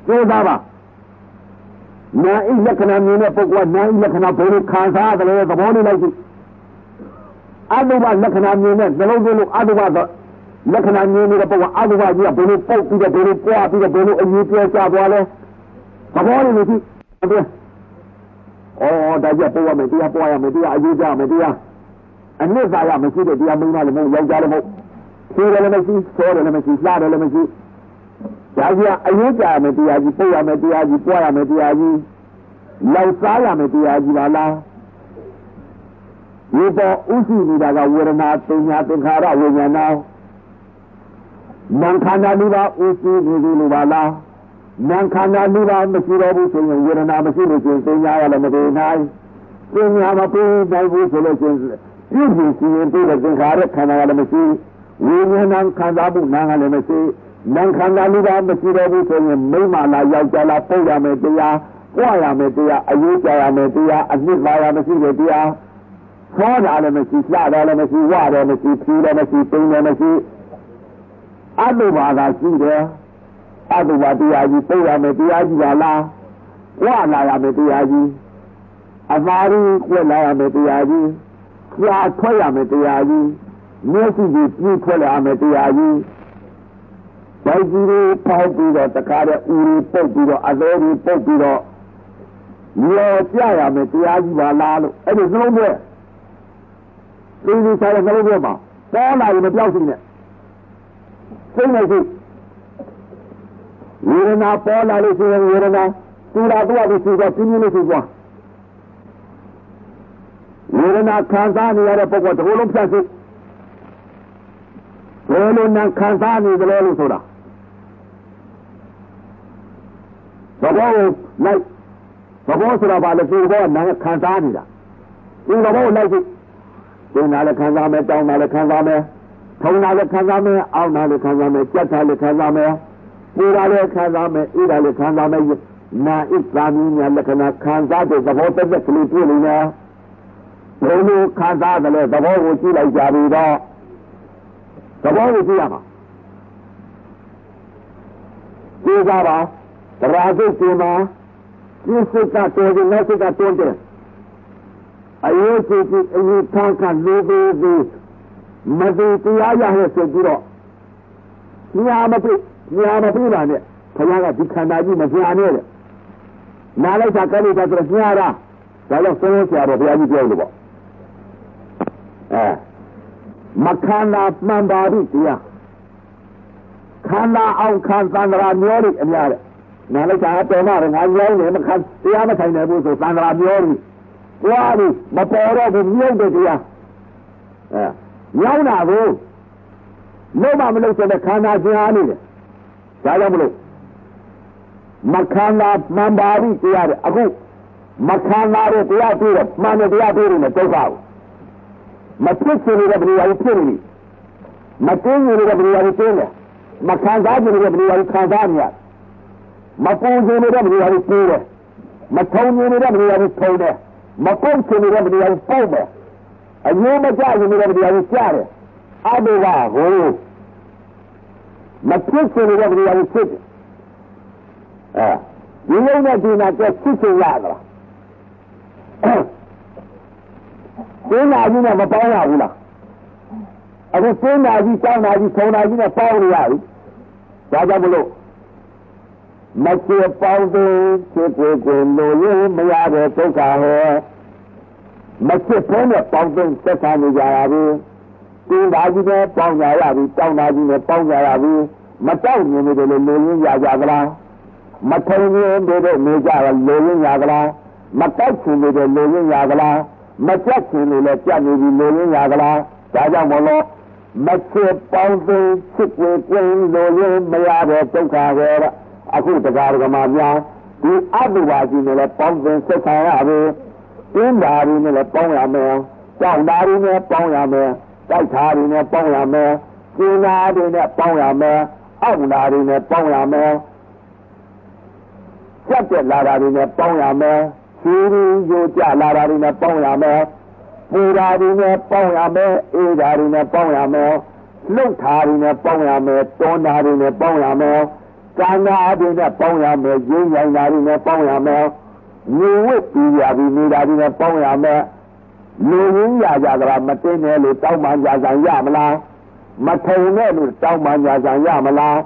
ကျိုးစားပါနာဣလက္ခဏာမြင်တဲ့ပုဂ္ဂိုလ်ကနာဣလက္ခဏာဘယ်လိုခံစားရတယ်လဲသဘောလေးလိုက်ကြည့်အတုပလက္ခဏာမြင်တဲ့နှလုံးသွင်းလို့အတုပလက္ခဏာမြင်နေတဲ့ပုဂ္ဂိုလ်အတုပကြီးကဘယ်လိုပုတ်ပြီးတော့ဘယ်လိုပွားပြီးတော့ဘယ်လိုအရေးပြောချသွားလဲသဘောလေးလိုက်ကြည့်ဟုတ်ဩဒါကြပေါ်ရမယ်တရားပေါ်ရမယ်တရားအရေးကြမယ်တရားအနှစ်သာရမရှိတဲ့တရားမင်းသားလည်းမဟုတ်ယောက်ျားလည်းမဟုတ်သေတယ်လည်းမရှိစောတယ်လည်းမရှိလှတယ်လည်းမရှိ ဒါကြီးအရေးကြမယ်တရားကြီးပေါ်ရမယ်တရားကြီးပေါ်ရမယ်တရားကြီးလောက်စားရမယ်တရားကြီးပါလားဒီပေါ်ဥရှိနေတာကဝေဒနာသင်ညာသင်္ခါရဝိညာဏမန်ခန္ဓာလေးပါဥရှိနေပြီလို့ပါလားနာခန္ဓာလူပါမရှိတော့ဘူးဆိုရင်ဝေဒနာမရှိလို့ရှင်သိညာရလည်းမတည်နိုင်သိညာမပြေနိုင်ဘူးဆိုလို့ရှင်ပြုပြီးစီရင်ပြီးတဲ့သင်္ခါရခန္ဓာကလည်းမရှိဝိညာဏခန္ဓာမှုနာကလည်းမရှိ နာခန္ဓာလူပါမရှိတော့ဘူးဆိုရင်မိမလာယောက်ျားလာပုတ်ရမယ်တရားကြွရမယ်တရားအရေးကြရမယ်တရားအနှစ်ပါရမရှိတဲ့တရားသောတာလည်းမရှိလှတာလည်းမရှိဝတယ်မရှိဖြူတယ်မရှိပိန်တယ်မရှိအတုပါသာရှိတယ်အတုပါတရားကြီးသိရမယ်တရားကြီးပါလားဝလာရမယ်တရားကြီးအမာရီကွက်လာရမယ်တရားကြီးကြာထွက်ရမယ်တရားကြီးမျက်စိကြီးပြည့်ထွက်လာရမယ်တရားကြီး ဘိုက်ကြီးတွေပေါက်ပြီးတော့တခါတည်းဦးတွေပုတ်ပြီးတော့အသေးတွေပုတ်ပြီးတော့လောပြရမယ်တရားကြီးပါလားလို့အဲ့ဒီနှလုံးသွဲသိသိစားတဲ့နှလုံးသွဲမှာပေါ်လာရင်မပြောက်စီနဲ့စိတ်နဲ့စိတ်ဝေဒနာပေါ်လာလို့ရှိရင်ဝေဒနာသူရာတော့ဒီစီကပြင်းပြင်းလေးစီသွားဝေဒနာခံစားနေရတဲ့ပုဂ္ဂိုလ်တစ်ခုလုံးဖြတ်စုဘယ်လိုနဲ့ခံစားနေကြလဲလို့ဆိုတာ သဘောကိုလိုက်သဘောဆိုတာဘာလဲဒီဘောနာခံစားနေတာဒီသဘောကိုလိုက်ကြည့်ဒီနာလည်းခံစားမယ်တောင်းတာလည်းခံစားမယ်ထုံတာလည်းခံစားမယ်အောင်းတာလည်းခံစားမယ်ကြက်တာလည်းခံစားမယ်ပူတာလည်းခံစားမယ်အေးတာလည်းခံစားမယ်နာဣသာမီညာလက္ခဏာခံစားတဲ့သဘောတက်ကလေးပြနေတယ်ဘယ်လိုခံစားတယ်လဲသဘောကိုကြည့်လိုက်ကြပြီတော့သဘောကိုကြည့်ရမှာဒီကပါ တရားစိတ်ဒီမှာဒီစိတ်ကတော်ဒီလက်စိတ်ကတွန်းတယ်အရေးကြီးကြီးအရေးထားကလူသေးသေးမသိတရားရတဲ့စိတ်ပြီးတော့ညာမသိညာမသိပါနဲ့ဘုရားကဒီခန္ဓာကြီးမညာနဲ့တဲ့နားလိုက်တာကလေးကဆိုညာတာဒါကြောင့်ဆုံးဆရာတော်ဘုရားကြီးပြောလို့ပေါ့အဲမခန္ဓာမှန်ပါပြီတရားခန္ဓာအောင်ခံသံဃာမျိုးတွေအများတဲ့ နားလိုက်တာတော်မှာငါကြောင်းနေမခံတရားမဆိုင်နိုင်ဘူးဆိုသံဃာမျိုးတွေကြွားပြီးမပေါ်တော့ဘူးမြုပ်တဲ့တရားအဲညောင်းတာကိုလုံးမမလို့ဆိုတဲ့ခန္ဓာရှင်အားနေတယ်ဒါကြောင့်မလို့မခန္ဓာမှန်ပါပြီတရားတဲ့အခုမခန္ဓာရဲ့တရားတွေ့တော့မှန်တဲ့တရားတွေ့လို့မတုတ်ပါဘူးမဖြစ်ချင်တဲ့ဘယ်လိုဖြစ်နေမတင်းနေတဲ့ဘယ်လိုတင်းလဲမခံစားကြတဲ့ဘယ်လိုခံစားနေရ မပူကြတဲ့ဘယ်လိုပူတယ်မထုံနေတဲ့ဘယ်လိုထုံတယ်မပုတ်ချင်နေတဲ့ဘယ်လိုပုတ်တယ်အငြိမကြရင်လည်းတရားကိုကြားတယ်အဘိဝကိုမဖြစ်စင်တဲ့တရားကိုဖြစ်တယ်အဲဒီလုံးနဲ့ဒီနာကျဖြစ်ချင်ရတာကျင်းနာကြီးနဲ့မပေါင်းရဘူးလားအခုကျင်းနာကြီးစောင်းနာကြီးထုံနာကြီးနဲ့ပေါင်းရရပြီဒါကြောင့်မလို့ မချေပေါင်းတဲ့ချစ်ကိုကိုလိုရင်မရတဲ့ဒုက္ခဟဲ့မချစ်ဖဲနဲ့ပေါင်းတဲ့သက်သာနေကြရပြီကျင်းနာကြီးနဲ့ပေါင်းကြရပြီတောင်းနာကြီးနဲ့ပေါင်းကြရပြီမတောက်မြင်နေတယ်လို့လိုရင်းရကြသလားမထုံရင်တို့နေကြရလိုရင်းရကြလားမတိုက်ချင်နေတယ်လိုရင်းရကြလားမကြက်ချင်နေလဲကြက်နေပြီလိုရင်းရကြလားဒါကြောင့်မလို့မချစ်ပေါင်းသိချစ်ကိုကျင်းလိုရင်းမရတဲ့ဒုက္ခပဲ အခုတရားဓမ္မများဒီအတုပါကြီးနဲ့လည်းပေါင်းသိဆက်ဆံရပြီပြင်းတာတွေနဲ့လည်းပေါင်းရမယ်ကြောက်တာတွေနဲ့ပေါင်းရမယ်တိုက်တာတွေနဲ့ပေါင်းရမယ်ကျင်းတာတွေနဲ့ပေါင်းရမယ်အောက်နာတွေနဲ့ပေါင်းရမယ်ကြက်တဲ့လာတာတွေနဲ့ပေါင်းရမယ်ခြေရင်းကြိုကြလာတာတွေနဲ့ပေါင်းရမယ်ပူတာတွေနဲ့ပေါင်းရမယ်အေးတာတွေနဲ့ပေါင်းရမယ်လှုပ်တာတွေနဲ့ပေါင်းရမယ်တွန်းတာတွေနဲ့ပေါင်းရမယ် ကံနာတွေနဲ့ပေါင်းရမယ်ရင်းရိုင်းတာတွေနဲ့ပေါင်းရမယ်နေဝတ်ပြီးရပြီးနေတာတွေနဲ့ပေါင်းရမယ်လူရင်းရကြကြတာမတင်းနဲ့လို့တောင်းမှကြာဆိုင်ရမလားမထုံနဲ့လို့တောင်းမှညာစာရမလား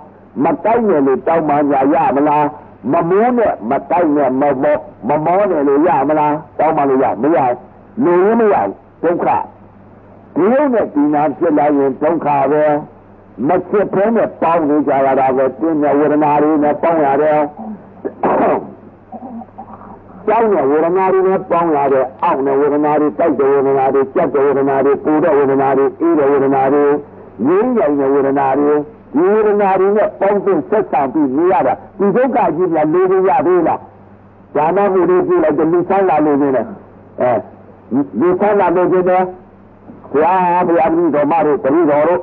မတိုက်နဲ့လို့တောင်းမှညာရမလားမမိုးနဲ့မတိုက်နဲ့မမောမမောနဲ့လို့ရမလားတောင်းမှလို့ရမရလူရင်းမရဒုက္ခဒီလိုနဲ့ဒီနာဖြစ်လာရင်ဒုက္ခပဲ မဖြစ်ဖဲနဲ့ပေါင်းနေကြရတာပဲတင်းတဲ့ဝေဒနာတွေနဲ့ပေါင်းရတယ်ကြောင်းတဲ့ဝေဒနာတွေနဲ့ပေါင်းရတဲ့အောက်တဲ့ဝေဒနာတွေတိုက်တဲ့ဝေဒနာတွေကြက်တဲ့ဝေဒနာတွေပူတဲ့ဝေဒနာတွေအေးတဲ့ဝေဒနာတွေငြင်းကြိုင်တဲ့ဝေဒနာတွေဒီဝေဒနာတွေနဲ့ပေါင်းတင်ဆက်ဆံပြီးနေရတာဒီဒုက္ခကြီးကလေးလေးရသေးလားဇာနာမှုတွေကြည့်လိုက်တယ်လူဆန်းလာလို့နေတယ်အဲလူဆန်းလာလို့နေတယ်ဘုရားဘုရားကြီးတော်မတို့တတိတော်တို့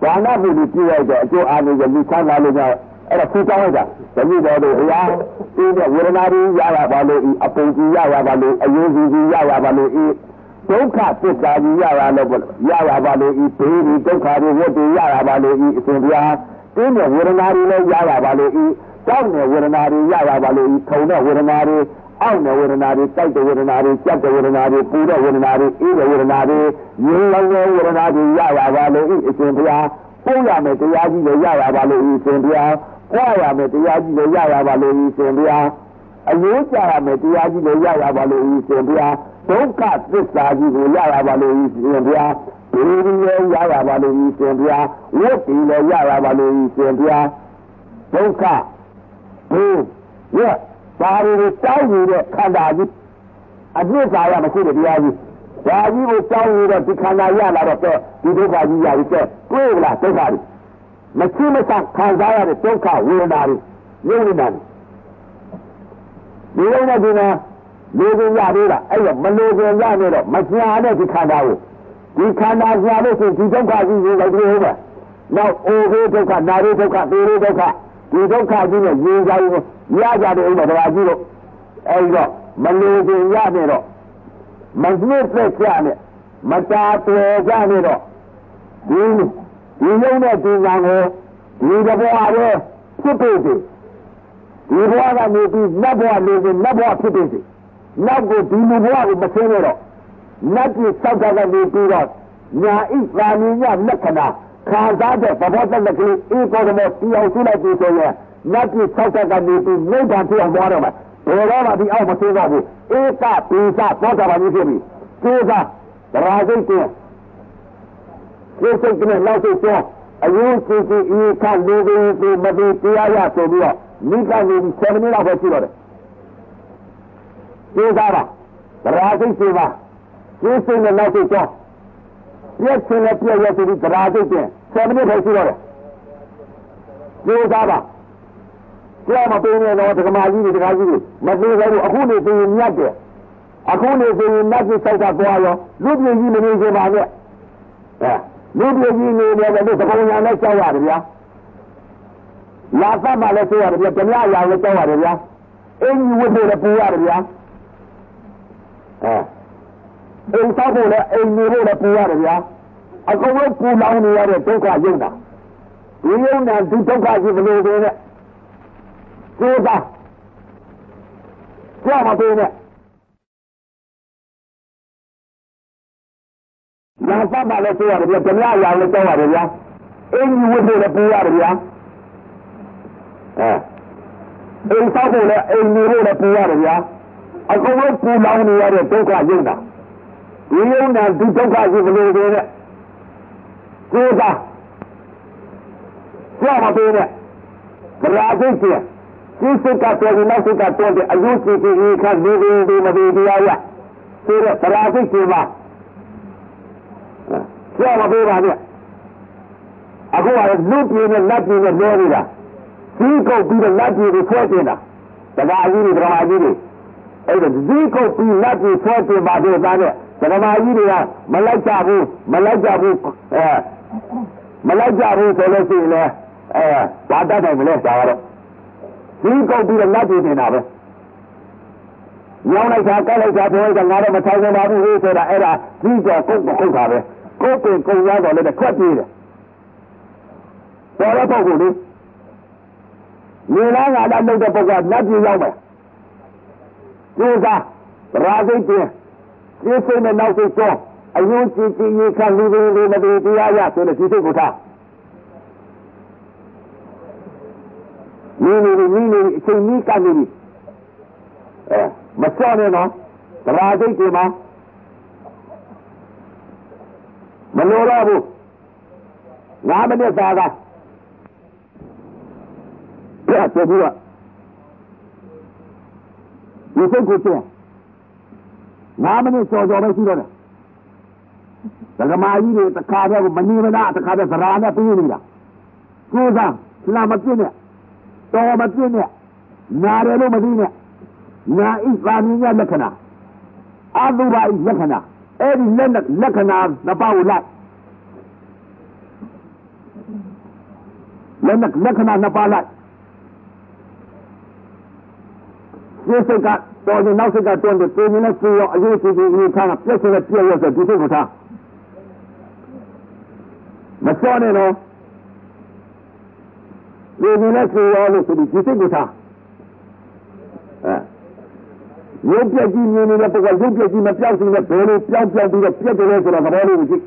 ဇာနာမှုတွေကြည့်လိုက်တော့အကျိုးအားနေလူဆန်းလာလို့ကြောင့်အဲ့ဒါဖူးကောင်းလိုက်တာတတိတော်တို့ဘုရားဒီတဲ့ဝေဒနာတွေရရပါလို့အပုံကြီးရရပါလို့အယုံကြီးရရပါလို့ဒုက္ခသစ္စာကြီးရရလို့ရရပါလို့ဤဘေးဒီဒုက္ခတွေဝတ်တွေရရပါလို့ဤအရှင်ဘုရားတင်းတဲ့ဝေဒနာတွေလည်းရရပါလို့ဤတောက်တဲ့ဝေဒနာတွေရရပါလို့ဤထုံတဲ့ဝေဒနာတွေ အောက်တဲ့ဝေဒနာတွေတိုက်တဲ့ဝေဒနာတွေကြက်တဲ့ဝေဒနာတွေပူတဲ့ဝေဒနာတွေအေးတဲ့ဝေဒနာတွေရင်းလုံးတဲ့ဝေဒနာတွေရရပါလို့ဤအရှင်ဘုရားပုံရမယ်တရားကြီးလည်းရရပါလို့ဤအရှင်ဘုရားပွားရမယ်တရားကြီးလည်းရရပါလို့ဤအရှင်ဘုရားအယိုးကြရမယ်တရားကြီးလည်းရရပါလို့ဤအရှင်ဘုရားဒုက္ခသစ္စာကြီးကိုရရပါလို့ရှင်ဗျာဒီဒီလည်းရရပါလို့ရှင်ဗျာဝတ်ဒီလည်းရရပါလို့ရှင်ဗျာဒုက္ခဒီရ ပါရီတောင်းနေတဲ့ခန္ဓာကြီးအပြစ်သာရမရှိတဲ့တရားကြီးဒါကြီးကိုတောင်းနေတဲ့ဒီခန္ဓာရလာတော့တဲ့ဒီဒုက္ခကြီးရပြီတဲ့တွေ့လားဒုက္ခကြီးမရှိမဆခံစားရတဲ့ဒုက္ခဝေဒနာတွေညှိနေတာဒီလိုနဲ့ဒီမှာလိုချင်ရသေးတာအဲ့တော့မလိုချင်ရနေတော့မရှာတဲ့ဒီခန္ဓာကိုဒီခန္ဓာရှာလို့ဆိုဒီဒုက္ခကြီးကိုလည်းပြောပါနောက်အိုဟေးဒုက္ခနာရီဒုက္ခသေရီဒုက္ခ ဒီဒုက္ခကြီးနဲ့ရင်ကြိုင်းရကြတဲ့ဥစ္စာတရားကြီးတို့အဲ့တော့မလိုချင်ရနေတော့မနှစ်သက်ကြနဲ့မတာတွေ့ကြနေတော့ဒီဒီလုံးနဲ့ဒီကံကိုဒီတဘောရဲဖြစ်ဖြစ်ဒီဘဝကနေပြီးနတ်ဘဝနေပြီးနတ်ဘဝဖြစ်ဖြစ်နောက်ကိုဒီလူဘဝကိုမဆင်းရတော့နတ်ပြည်စောက်တာကနေပြီးတော့ညာဣသာနိညလက္ခဏာ ခံစားတဲ့သဘောတက်ကလေးအေကောဓမောတီအောင်စုလိုက်ပြီးဆိုရင်နတ်ပြည်စောက်တာကနေပြီးနိဗ္ဗာန်ဖြစ်အောင်သွားတော့မှာဘယ်တော့မှဒီအောက်မဆင်းတော့ဘူးဧကပိစသောတာပန်ကြီးဖြစ်ပြီသေသာသရာစိတ်တင်ဒီစိတ်ကနဲ့လောက်စိတ်ကျော်အယုံကြည်ကြည်ဤခလူကိုမတိတရားရဆိုပြီးတော့မိကနေ7မိနစ်လောက်ပဲရှိတော့တယ်ကျိုးစားပါဗရာစိတ်စေပါကျိုးစိတ်နဲ့နောက်စိတ်ကြောင်းပြည့်စင်နဲ့ပြည့်ရဆိုပြီးဗရာစိတ်တင် 7မိနစ်ပဲရှိတော့တယ်ကျိုးစားပါကြောက်မပေးနဲ့တော့ဒကမာကြီးတွေဒကာကြီးတွေမပေးဘူးအခုနေသိရင်မြတ်တယ်အခုနေသိရင်နတ်ကြီးစိုက်တာသွားရောလူပြည်ကြီးမနေချင်ပါနဲ့အဲလူပြည်ကြီးနေတယ်လို့သဘောညာနဲ့ကြောက်ရတယ်ဗျာလာသတ်မှလည်းဆိုရတယ်ဗျာဓမြအရာလည်းကြောက်ရတယ်ဗျာအင်းကြီးဝတ်ဖို့လည်းပူရတယ်ဗျာအဲအိမ်ဆောက်ဖို့လည်းအိမ်နေဖို့လည်းပူရတယ်ဗျာ အကုန်လုံးပူလောင်နေရတဲ့ဒုက္ခယုံတာဒီယုံတာဒီဒုက္ခကြီးဘယ်လိုလဲကိုယ်သာကြောက်မပေးနဲ့ညာသတ်ပါလဲဆိုရတယ်ဗျာဓမြရောင်လည်းကြောက်ရတယ်ဗျာအင်းကြီးဝတ်ဖို့လည်းပူရတယ်ဗျာအဲအိမ်ဆောက်ဖို့လည်းအိမ်နေဖို့လည်းပူရတယ်ဗျာအကုန်လုံးပူလောင်နေရတဲ့ဒုက္ခယုံတာဒီယုံတာဒီဒုက္ခကြီးဘယ်လိုလဲ ကိုယ်သာကြောက်မပေးနဲ့ဗရာဇိတ်ကြီးဒီစိတ်ကတော့ဒီနောက်စိတ်ကတော့တဲ့အယုတ်ကြီးကြီးခါဒီဒီဒီမဒီတရားရဆိုတော့ဗရာဇိတ်ကြီးပါကြောက်မပေးပါနဲ့အခုကလူပြင်းနဲ့လက်ပြင်းနဲ့ပြောနေတာဒီကုတ်ပြီးတော့လက်ပြင်းကိုဆွဲတင်တာတရားကြီးတွေတရားကြီးတွေအဲ့ဒါဒီကုတ်ပြီးလက်ပြင်းဆွဲတင်ပါတဲ့သားတဲ့တရားကြီးတွေကမလိုက်ကြဘူးမလိုက်ကြဘူးအဲ မလိုက်ကြဘူးဆိုလို့ရှိရင်လည်းအဲဘာတတ်နိုင်မလဲဒါကတော့ဒီကုတ်ပြီးတော့လက်ပြနေတာပဲညောင်းလိုက်တာကက်လိုက်တာပြောလိုက်တာငါတော့မထိုင်နိုင်ပါဘူးဟေးဆိုတာအဲ့ဒါပြီးတော့ကုတ်မကုတ်တာပဲကုတ်ပင်ကုတ်ရတော့လည်းခွက်ပြေးတယ်တော်တဲ့ပုဂ္ဂိုလ်လေးနေလားငါလည်းလုပ်တဲ့ပုဂ္ဂိုလ်ကလက်ပြေးရောက်မယ်ဒီကရာဇိတ်ပြင်းဒီစိတ်နဲ့နောက်စိတ်တော့ အယုံကြည်ကြည်ရေးခံလူတွေလူမတွေတရားရဆိုတဲ့ဒီစိတ်ကိုထားမိမိမိမိအချိန်ကြီးကနေပြီအဲမစောနဲ့နော်သရာစိတ်တွေမှာမလိုတော့ဘူးငါးမိနစ်သာကပြတ်ပြဘူးကဒီစိတ်ကိုပြငါးမိနစ်စောစောပဲရှိတော့တယ် ဒကမာကြီးတွေတခါတည်းကိုမနေမနာတခါတည်းသရာနဲ့ပြီးနေတာကိုယ်စားလာမပြည့်နဲ့တော်မပြည့်နဲ့နာတယ်လို့မသိနဲ့နာဣသာနိယလက္ခဏာအတုပါဣလက္ခဏာအဲ့ဒီလက်လက္ခဏာနှစ်ပါးကိုလိုက်လက်လက္ခဏာနှစ်ပါးလိုက်ဒီစိတ်ကတော်ရင်နောက်စိတ်ကတွန်းတယ်ပြင်နေစီရောအရေးစီစီဒီထားပြည့်စုံတဲ့ပြည့်ရဆိုဒီစိတ်ကိုထား မစောနဲ့တော့ပြင်နေစီရောလို့ဆိုဒီစိတ်ကိုထားအဲရုပ်ပြက်ကြီးမြင်နေတဲ့ပုဂ္ဂိုလ်ရုပ်ပြက်ကြီးမပြောက်စင်းနဲ့ဘယ်လိုပြောင်းပြောင်းပြီးတော့ပြက်တယ်လဲဆိုတော့သဘောလေးကိုကြည့်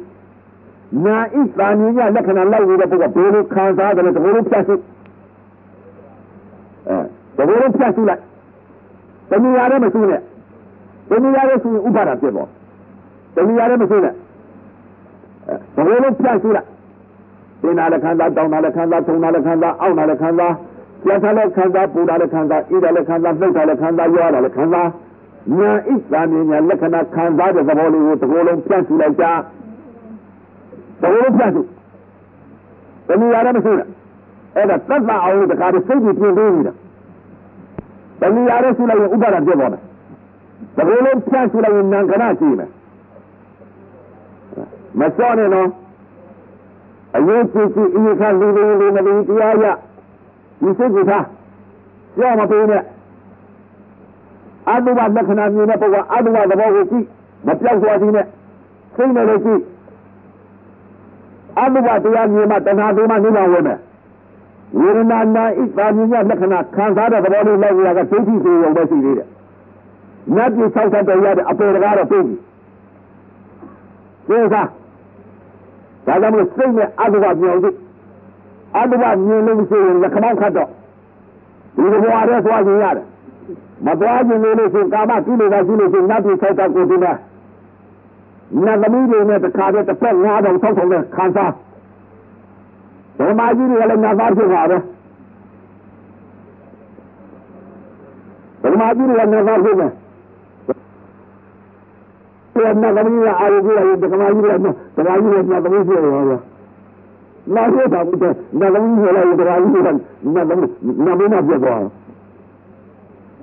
နာဣသာနိယလက္ခဏာလိုက်နေတဲ့ပုဂ္ဂိုလ်ဘယ်လိုခံစားတယ်လဲသဘောလေးဖြတ်စုအဲသဘောလေးဖြတ်စုလိုက်တဏှာလည်းမရှိနဲ့တဏှာလည်းရှိဥပါဒဖြစ်ပေါ်တဏှာလည်းမရှိနဲ့သဘောလေးဖြတ်စုလိုက် သင်္နာလည်းခံစားတောင်းတာလည်းခံစားထုံတာလည်းခံစားအောက်တာလည်းခံစားပြတ်တာလည်းခံစားပူတာလည်းခံစားဣတာလည်းခံစားနှုတ်တာလည်းခံစားရောတာလည်းခံစားညာဣသာမြညာလက္ခဏာခံစားတဲ့သဘောလေးကိုတစ်ကိုယ်လုံးဖြန့်စုလိုက်ကြသဘောလုံးဖြန့်စုတဏှာလည်းမရှိနဲ့အဲ့ဒါသတ်တာအောင်တခါတည်းစိတ်ကြီးပြင်ပေးနေတာတဏှာလည်းရှိလိုက်ရင်ဥပါဒဖြစ်သွားမယ်သဘောလုံးဖြန့်စုလိုက်ရင်နံခဏရှိမယ်မစောနဲ့နော် အရေးကြီးကြီးအရေးခါလူတွေလူမလူတရားရဒီစိတ်ကိုထားကြောက်မပေးနဲ့အတုပလက္ခဏာမြင်တဲ့ပုဂ္ဂိုလ်အတုပသဘောကိုကြည့်မပြောက်သွားသေးနဲ့စိတ်နဲ့လည်းကြည့်အတုပတရားမြင်မှတဏှာတွေမှနိဗ္ဗာန်ဝင်မယ်ဝေဒနာနာဣသာမြင်ရလက္ခဏာခံစားတဲ့သဘောလေးလိုက်ရတာဒိဋ္ဌိဆိုရုံပဲရှိသေးတယ်နတ်ပြည်ဆောက်တဲ့ရတဲ့အပေတကားတော့ပြီးပြီသေသာ ဒါကြောင့်မလို့စိတ်နဲ့အတုပမြင်အောင်ကြည့်အတုပမြင်လို့မရှိရင်လက်ခမောင်းခတ်တော့ဒီဘဝရဲသွားခြင်းရတယ်မသွားခြင်းလို့ရှိရင်ကာမကိလေသာရှိလို့ရှိရင်နတ်ပြည်ဆောက်တဲ့ကိုဒီမှာနတ်သမီးတွေနဲ့တခါတည်းတစ်ဖက်၅တောင်ဆောက်ဆောင်တဲ့ခံစားဓမ္မကြီးတွေကလည်းနတ်သားဖြစ်ပါပဲဓမ္မကြီးတွေကနတ်သားဖြစ်တယ် ဒီနတ်သမီးကအာရုံပြရဓမ္မကြီးတွေကဓမ္မကြီးတွေကနတ်သမီးဖြစ်ရောဗျာနာရတာဘုရားနတ်သမီးတွေလည်းဓမ္မကြီးတွေကနတ်သမီးနတ်မင်းပြသွား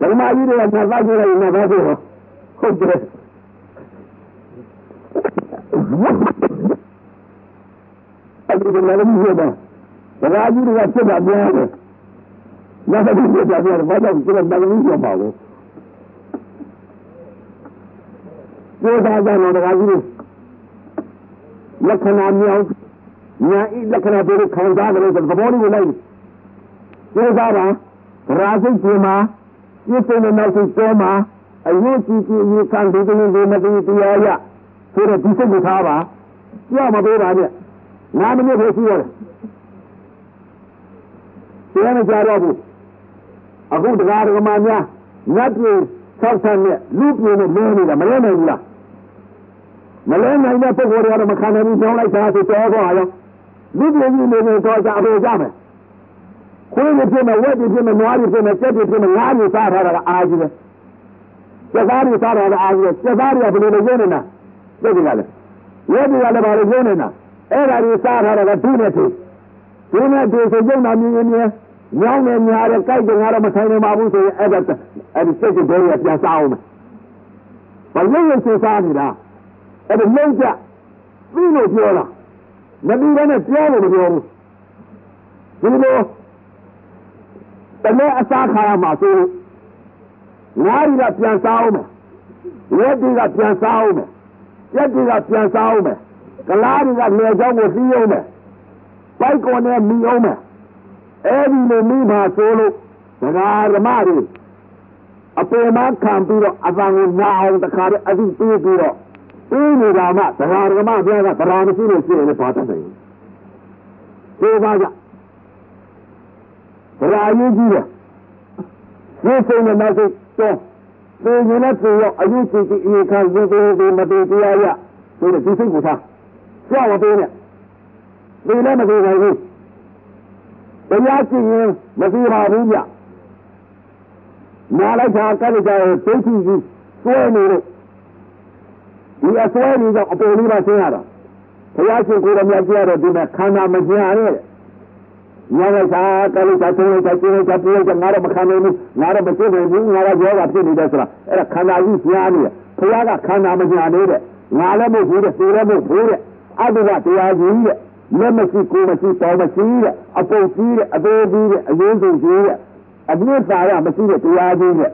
ဓမ္မကြီးတွေကနတ်သားဖြစ်တယ်နတ်သားဖြစ်ရောဟုတ်တယ်အဲ့ဒီလည်းလည်းမြင်ပါဒကာကြီးတွေကစစ်တာများတယ်။နောက်တစ်ခုစစ်တာများတယ်ဘာကြောင့်စစ်တာမလို့ပြောပါ ဘူး။ဒီသားကြောင့်ဒကာကြီးတွေလက္ခဏာမြောင်ညာဤလက္ခဏာတွေခံစားကြလို့သဘောလေးကိုလိုက်ကျေးစားတာရာစိတ်ကြီးမှာပြည့်စုံတဲ့နောက်ဆုံးတော်မှာအယုတ်ကြည်ကြည်ရေခံဒီတင်းဒီမတိတရားရဆိုတော့ဒီစိတ်ကိုထားပါကြောက်မပေးပါနဲ့ငါမနစ်ပဲရှိရတယ်တရားမကြတော့ဘူးအခုတရားဓမ္မများငတ်ပြေဆောက်ဆန်းနဲ့လူပြေနဲ့လဲနေတာမလဲနိုင်ဘူးလား မလဲနိုင်တဲ့ပုဂ္ဂိုလ်တွေကတော့မခံနိုင်ဘူးကြောင်းလိုက်တာဆိုတော့တော့ရောလူပြေကြီးနေနေတော့ကြအဖေကြမယ်ခွေးတွေဖြစ်မယ်ဝက်တွေဖြစ်မယ်နွားတွေဖြစ်မယ်စက်တွေဖြစ်မယ်ငါးတွေစားထားတာကအာကြီးပဲစက်သားတွေစားထားတာအာကြီးပဲစက်သားတွေကဘယ်လိုလဲရုံးနေတာစက်တွေကလည်းဝက်တွေကလည်းဘာလို့ရုံးနေတာအဲ့ဒါတွေစားထားတာကဒုနဲ့သူဒုနဲ့သူဆိုရုံးတာမြင်မြင်မြင်ညောင်းနေများတယ်ကြိုက်တယ်ငါတော့မဆိုင်နိုင်ပါဘူးဆိုရင်အဲ့ဒါအဲ့ဒီစိတ်တွေရပြန်စားအောင်မယ်ဘာလို့လဲဆိုစားနေတာ အဲ့ဒါလုံးကြပြီးလို့ပြောတာမပြီးဘဲနဲ့ပြောလို့မပြောဘူးဒီလိုတနေ့အစားခါရမှာဆိုငါးရီကပြန်စားအောင်မယ်ရက်ဒီကပြန်စားအောင်မယ်ရက်ဒီကပြန်စားအောင်မယ်ကလားတွေကလေကြောင်းကိုစီးအောင်မယ်ပိုက်ကောနဲ့မီအောင်မယ်အဲ့ဒီလိုမိပါဆိုလို့ဒကာဓမ္မတွေအပေမခံပြီးတော့အပန်းကိုနာအောင်တခါတည်းအသိပေးပြီးတော့ ပြီးနေတာမှဒကာဓမ္မပြားကဗရာမရှိလို့ရှိရင်လည်းပါတတ်တယ်ဒီပါကြဗရာရေးကြီးတယ်ဒီစိတ်နဲ့နောက်ဆုံးတော့ဒီရင်နဲ့ပြေရောအယူကြည့်ကြည့်အေခါဒီဒီဒီမတေတရားရဆိုတဲ့ဒီစိတ်ကိုထားကြောက်ဝသေးနဲ့ဒီလည်းမသေးပါဘူးတရားကြည့်ရင်မသိပါဘူးဗျနာလိုက်တာကလည်းကြဒိဋ္ဌိကြီးစွဲနေလို့ ဒီအစွဲကြီးကြောင့်အပေါ်လေးပါဆင်းရတာဘုရားရှင်ကိုယ်တော်မြတ်ကြရတော့ဒီမှာခန္ဓာမကျင်ရတဲ့ညလိုက်တာကလည်းကြသုံးလိုက်တာကျင်းလိုက်တာပြေးလိုက်တာငါတော့မခံနိုင်ဘူးငါတော့မဖြစ်နိုင်ဘူးငါတော့ယောဂဖြစ်နေတယ်ဆိုတာအဲ့ဒါခန္ဓာကြီးကြားနေတယ်ဘုရားကခန္ဓာမကျင်နေတဲ့ငါလည်းမဟုတ်ဘူးတဲ့သေလည်းမဟုတ်ဘူးတဲ့အတုကတရားကြီးတဲ့လက်မရှိကိုမရှိတောင်းမရှိတဲ့အပုတ်ကြီးတဲ့အသေးကြီးတဲ့အရင်းစုံကြီးတဲ့အပြည့်သာရမရှိတဲ့တရားကြီးတဲ့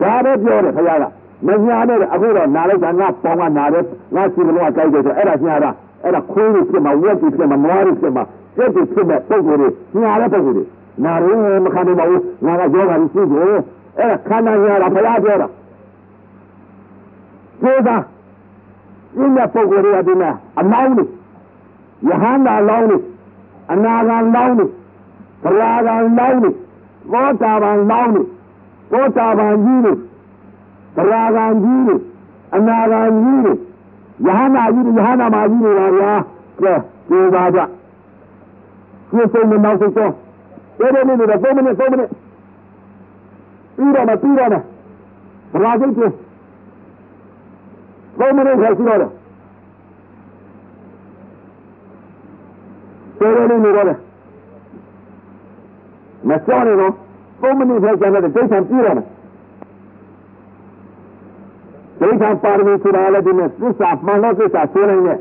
ဒါပဲပြောတယ်ခရက မညာနဲ့အခုတော့နာလိုက်တာငါပေါင်းကနာတယ်ငါစီမလို့ကြိုက်တယ်ဆိုအဲ့ဒါညာတာအဲ့ဒါခွေးကြီးဖြစ်မှာဝက်ကြီးဖြစ်မှာနွားကြီးဖြစ်မှာစက်ကြီးဖြစ်မဲ့ပုံကိုယ်တွေညာတဲ့ပုံကိုယ်တွေနာရင်မခံနိုင်ပါဘူးငါကယောဂါကြီးရှိတယ်အဲ့ဒါခန္ဓာညာတာဘုရားပြောတာသေသာပြင်းတဲ့ပုံကိုယ်တွေကဒီမှာအမောင်းတွေယဟန္တာလောင်းနေအနာဂံလောင်းနေဗလာဂံလောင်းနေသောတာပန်လောင်းနေသောတာပန်ကြီးနေ ဗလာဂံကြီးနေအနာဂံကြီးနေယဟန္တာကြီးယဟန္တာမကြီးနေပါဗျာကဲဒီပါကြဒီစိတ်နဲ့နောက်စိတ်တော့ဒါလည်းနေတော့3မိနစ်3မိနစ်ပြီးတော့မပြီးတော့မဗလာစိတ်ပြန်3မိနစ်ခိုင်ရှိတော့တော်တော်လေးနေတော့တယ်မစောနေတော့3မိနစ်ပဲကျန်တဲ့ဒိဋ္ဌံပြည့်တော့မယ်ဒိ ဋ္ဌံပါရမီဆိုတာလည်းဒီနဲ့သစ္စာမှန်တော့သစ္စာဆိုနိုင်တဲ့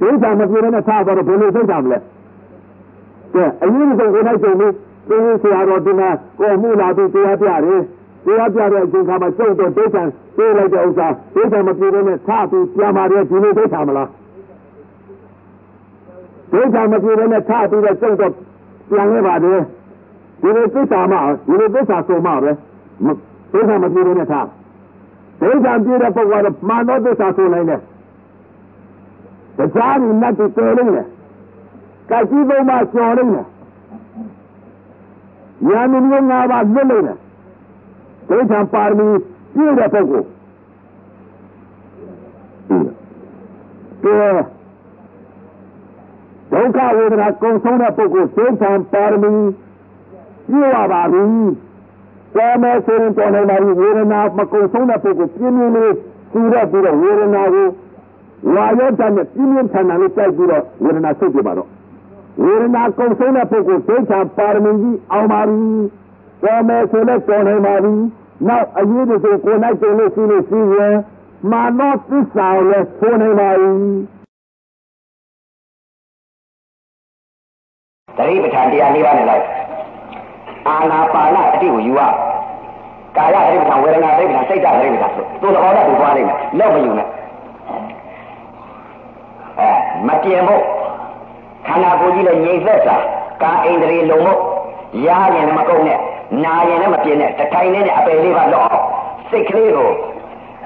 ဒိဋ္ဌံမပြည့်တဲ့ထားတော့ဘယ်လိုသိကြမလဲကဲအရင်ကကိုနိုင်ကြုံလို့သင်္ဆရာတော်ဒီမှာကိုမှုလာပြီးတရားပြတယ်တရားပြတဲ့အချိန်ခါမှာကျုပ်တော့ဒိဋ္ဌံပြေးလိုက်တဲ့ဥစ္စာဒိဋ္ဌံမပြည့်တဲ့ထားပြီးပြန်มาတယ်ဒီလိုဒိဋ္ဌံမလားဒိဋ္ဌာမပြေဘဲနဲ့ထပြီးတော့ကျုပ်တော့ပြန်ခဲ့ပါတယ်ဒီလိုသစ္စာမှဒီလိုသစ္စာဆိုမှပဲဒိဋ္ဌာမပြေဘဲနဲ့ထ ဒိဋ္ဌာပြေတဲ့ပုဂ္ဂိုလ်ကတော့မာနောသစ္စာဆိုနိုင်တယ်တရားကြီးနတ်တွေပယ်လိမ့်မယ်ကတိဘုံမှာကျော်လိမ့်မယ်ညာမင်းမျိုး၅ပါးလွတ်လိမ့်မယ်ဒိဋ္ဌာပါရမီပြည့်တဲ့ပုဂ္ဂိုလ်ကဲဒုက္ခဝေဒနာကုံဆုံးတဲ့ပုဂ္ဂိုလ်သိဉ္ဇံပါရမီပြည့်ဝပါပြီ။ ကောမဲဆိုရင်တော်နေပါပြီဝေဒနာမကုံဆုံးတဲ့ပုဂ္ဂိုလ်ပြင်းပြင်းလေးစီးရပြီးတော့ဝေဒနာကိုဝါရောတတ်နဲ့ပြင်းပြင်းထန်ထန်လေးတိုက်ပြီးတော့ဝေဒနာဆုတ်ပြပါတော့။ဝေဒနာကုံဆုံးတဲ့ပုဂ္ဂိုလ်သိဉ္ဇံပါရမီကြီးအောင်ပါပြီ။ကောမဲဆိုလည်းတော်နေပါပြီ။နောက်အရေးတွေကိုကိုယ်နိုင်ကြလို့ရှိလို့ရှိရင်မာနောသစ္စာကိုလည်းဆိုနေပါပြီ။တတိပဋ္ဌာန်တရား၄ပါးနဲ့လိုက် အာနာပါနအတိကိုယူရကာယတတိပဋ္ဌာန်ဝေဒနာတတိပဋ္ဌာန်စိတ်တတတိပဋ္ဌာန်ဆိုသူသဘောနဲ့သူသွားလိမ့်မယ်လောက်မယူနဲ့မပြင်းဖို့ခန္ဓာကိုယ်ကြီးလည်းငြိမ်သက်စွာကာအိန္ဒြေလုံဖို့ရားရင်လည်းမကုန်နဲ့နာရင်လည်းမပြင်းနဲ့တထိုင်နဲ့အပယ်လေးပါတော့အောင်စိတ်ကလေးကို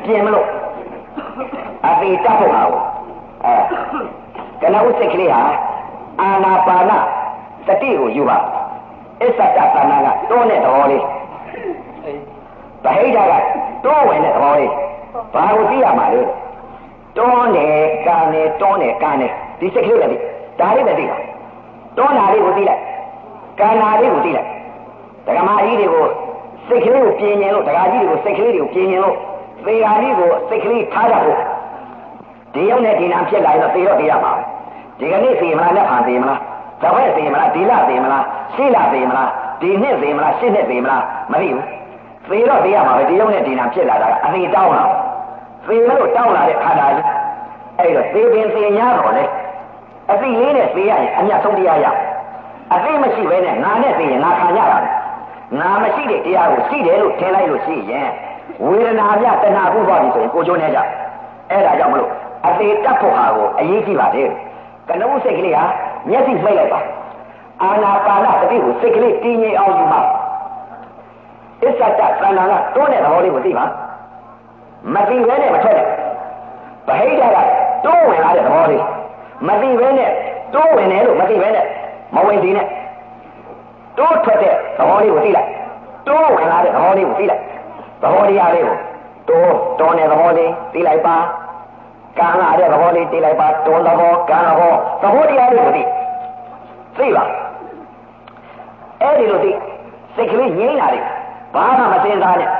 ပြင်းမလို့အပိတတ်ဖို့ပါဘူးအဲကနဝစိတ်ကလေးဟာအာနာပါနစတိကိုယူပါ အစ္ဆတသနာကတွန်းတဲ့သဘောလေးဗဟိတကတွန်းဝင်တဲ့သဘောလေးဘာကိုသိရမှာလဲတွန်းတယ်ကန်တယ်တွန်းတယ်ကန်တယ်ဒီစိတ်ကလေးပဲသိဒါလေးပဲသိတာတွန်းတာလေးကိုသိလိုက်ကန်တာလေးကိုသိလိုက်ဒကမာကြီးတွေကိုစိတ်ကလေးကိုပြင်းရင်လို့ဒကာကြီးတွေကိုစိတ်ကလေးတွေကိုပြင်းရင်လို့သေဃာကြီးကိုစိတ်ကလေးထားကြဖို့ဒီရောက်နဲ့ဒီနာဖြစ်လာရင်တော့သေတော့သေရမှာဒီကနေ့သေမလားလက်ဖန်သေမလား တပည့်သေမလားဒီလသေမလားရှေ့လသေမလားဒီနှစ်သေမလားရှေ့နှစ်သေမလားမသိဘူးသေတော့သေရမှာပဲဒီရောက်နဲ့ဒီနာဖြစ်လာတာကအသေးတောင်းလာသေလို့တောင်းလာတဲ့ခန္ဓာကြီးအဲ့တော့သေပင်သေ냐တော့လေအသိလေးနဲ့သေရရင်အမြတ်ဆုံးတရားရအသိမရှိဘဲနဲ့ငါနဲ့သေရင်ငါခံရတာငါမရှိတဲ့တရားကိုရှိတယ်လို့ထင်လိုက်လို့ရှိရင်ဝေဒနာပြတဏှာပုသွားပြီဆိုရင်ကိုကျိုးနေကြအဲ့ဒါကြောင့်မလို့အသေးတတ်ဖို့ဟာကိုအရေးကြီးပါတယ်ကနုစိတ်ကလေးဟာ မျက်စိဖိတ်လိုက်ပါအာနာပါနတတိကိုစိတ်ကလေးတည်ငြိမ်အောင်ယူပါအစ္ဆတသန္တာကတွန်းတဲ့သဘောလေးကိုသိပါမသိဘဲနဲ့မထွက်နဲ့ဗဟိတကတွန်းဝင်လာတဲ့သဘောလေးမသိဘဲနဲ့တွန်းဝင်တယ်လို့မသိဘဲနဲ့မဝင်သေးနဲ့တိုးထွက်တဲ့သဘောလေးကိုသိလိုက်တိုးဝင်လာတဲ့သဘောလေးကိုသိလိုက်သဘောတရားလေးကိုတိုးတွန်းတဲ့သဘောလေးသိလိုက်ပါကံလာတဲ့သဘောလေးသိလိုက်ပါတွန်းသဘောကံသဘောသဘောတရားလေးကိုသိသိပါအဲ့ဒီလိုသိစိတ်ကလေးငြိမ်းလာတယ်ဘာမှမ စင်စားနဲ့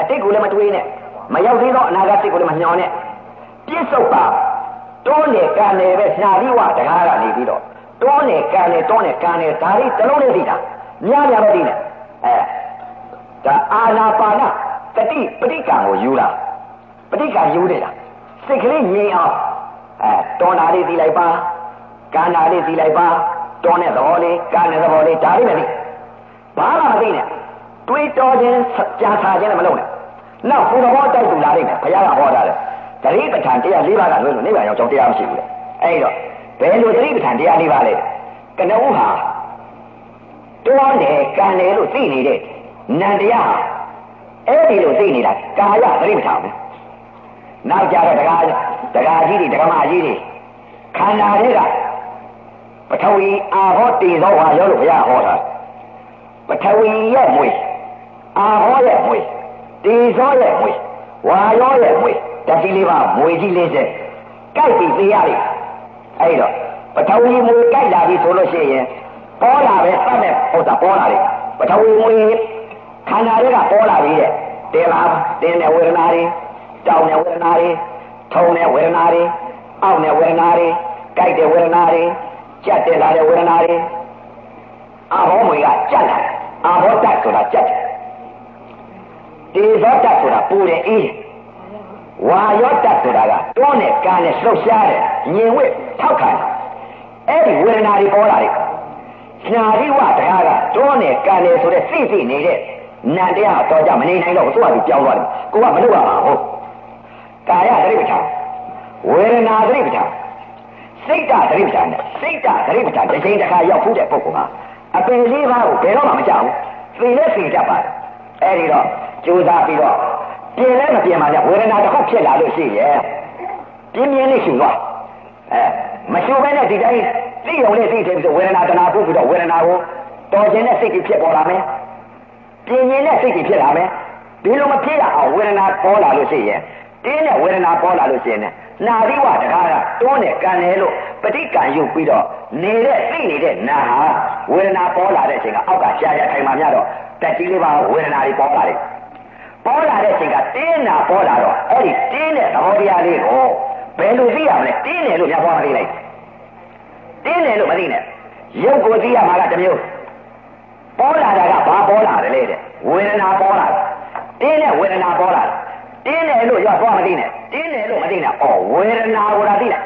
အတိတ်ကိုလည်းမတွေးနဲ့မရောက်သေးသောအနာဂတ်စိတ်ကိုလည်းမညှော်နဲ့ပြစ္ဆုတ်ပါတွန်းနေကံနေပဲညာပြီးဝတကားကနေပြီးတော့တွန်းနေကံနေတွန်းနေကံနေဒါလေးတလုံးလေးသိတာများများတော့သိနေအဲဒါအာနာပါနတတိပဋိကံကိုယူတာပဋိကံယူနေတာစိတ်ကလေးငြိမ်အောင်အဲတွန်းတာလေးသိလိုက်ပါကံတာလေးသိလိုက်ပါတွန်းတဲ့သဘောလေးကံတဲ့သဘောလေးဒါလေးမသိဘာမှမသိနဲ့ တွေးတော်ခြင်းကြာစာခြင်းလည်းမလုပ်နဲ့နောက်ဘုရားဟောတိုက်တူလာလိမ့်မယ်ဘုရားကဟောတာလေတတိပဋ္ဌာန်တရား၄ပါးကလွဲလို့နိဗ္ဗာန်ရောက်ကြောင်းတရားမရှိဘူးလေအဲ့တော့ဘယ်လိုတတိပဋ္ဌာန်တရား၄ပါးလဲကနဦးဟာတွန်းတယ်ကံတယ်လို့သိနေတဲ့နန္တရားအဲ့ဒီလိုသိနေတာကာယသတိပဋ္ဌာန်ပဲနောက်ကြတော့တရားတရားကြီးတွေဓမ္မကြီးတွေခန္ဓာတွေကပထဝီအာဟောတည်သောဝါရောလို့ဘုရားဟောတာပထဝီရဲ့မွေ အာဟောရဲ့မွေတည်သောရဲ့မွေဝါရောရဲ့မွေတတိလေးပါမွေကြီးလေးစက်ကြိုက်ပြီးသိရတယ်အဲ့တော့ပထဝီမွေကြိုက်လာပြီဆိုလို့ရှိရင်ပေါ်လာပဲသတ်မဲ့ဥစ္စာပေါ်လာတယ်ပထဝီမွေခန္ဓာတွေကပေါ်လာပြီတဲ့တင်လာတင်တဲ့ဝေဒနာတွေတောင်းတဲ့ဝေဒနာတွေထုံတဲ့ဝေဒနာတွေအောင့်တဲ့ဝေဒနာတွေကြိုက်တဲ့ဝေဒနာတွေကြက်တဲ့လာတဲ့ဝေဒနာတွေအာဘောမွေကကြက်လာတယ်အာဘောတက်ဆိုတာကြက်တယ် တေဇောတက်ဆိုတာပူတယ်အေးဝါရောတက်ဆိုတာကတွန်းနဲ့ကန်းနဲ့လှုပ်ရှားတယ်ညင်ဝစ်ထောက်ခံတယ်အဲ့ဒီဝေဒနာတွေပေါ်လာတယ်ညာရိဝတရားကတွန်းနဲ့ကန်းနဲ့ဆိုတဲ့စိစိနေတဲ့နန္တရားတော့ကြမနေနိုင်တော့ဘူးသူကသူပြောင်းသွားတယ်ကိုကမလုပ်ရမှာဟုတ်ကာယသတိပဋ္ဌာန်ဝေဒနာသတိပဋ္ဌာန်စိတ်ဓာတ်သတိပဋ္ဌာန်နဲ့စိတ်ဓာတ်သတိပဋ္ဌာန်တစ်ချိန်တစ်ခါရောက်ဖို့တဲ့ပုဂ္ဂိုလ်ဟာအပင်လေးပါးကိုဘယ်တော့မှမကြောက်ဘူးသိလဲသိတတ်ပါတယ်အဲ့ဒီတော့ ကြိုးစားပြီးတော့ပြင်လဲမပြင်ပါနဲ့ဝေဒနာတစ်ခုဖြစ်လာလို့ရှိရဲ့ပြင်းပြင်းလေးရှူသွားအဲမရှူဘဲနဲ့ဒီတိုင်းသိုံလေးသိတယ်ပြီးတော့ဝေဒနာတနာပုတ်ပြီးတော့ဝေဒနာကိုတော်ခြင်းနဲ့စိတ်ကြီးဖြစ်ပေါ်လာမယ်ပြင်းရင်နဲ့စိတ်ကြီးဖြစ်လာမယ်ဒီလိုမဖြစ်ရအောင်ဝေဒနာပေါ်လာလို့ရှိရင်တင်းတဲ့ဝေဒနာပေါ်လာလို့ရှိရင်နာသီဝတကားကတွန်းနဲ့ကန်တယ်လို့ပဋိကံယုတ်ပြီးတော့နေတဲ့သိနေတဲ့နာဟာဝေဒနာပေါ်လာတဲ့အချိန်ကအောက်ကရှားရထိုင်မှမြတော့တက်ကြီးလေးပါဝေဒနာတွေပေါ်လာတယ် ပေါ်လာတဲ့အချိန်ကတင်းနာပေါ်လာတော့အဲ့ဒီတင်းတဲ့သဘောတရားလေးကိုဘယ်လိုသိရမလဲတင်းတယ်လို့ညဘွားမသိလိုက်တင်းတယ်လို့မသိနဲ့ရုပ်ကိုသိရမှာကတမျိုးပေါ်လာတာကဘာပေါ်လာတယ်လေတဲ့ဝေဒနာပေါ်လာတယ်တင်းတဲ့ဝေဒနာပေါ်လာတယ်တင်းတယ်လို့ရောက်သွားမသိနဲ့တင်းတယ်လို့မသိနဲ့ဩဝေဒနာကိုလာသိလိုက်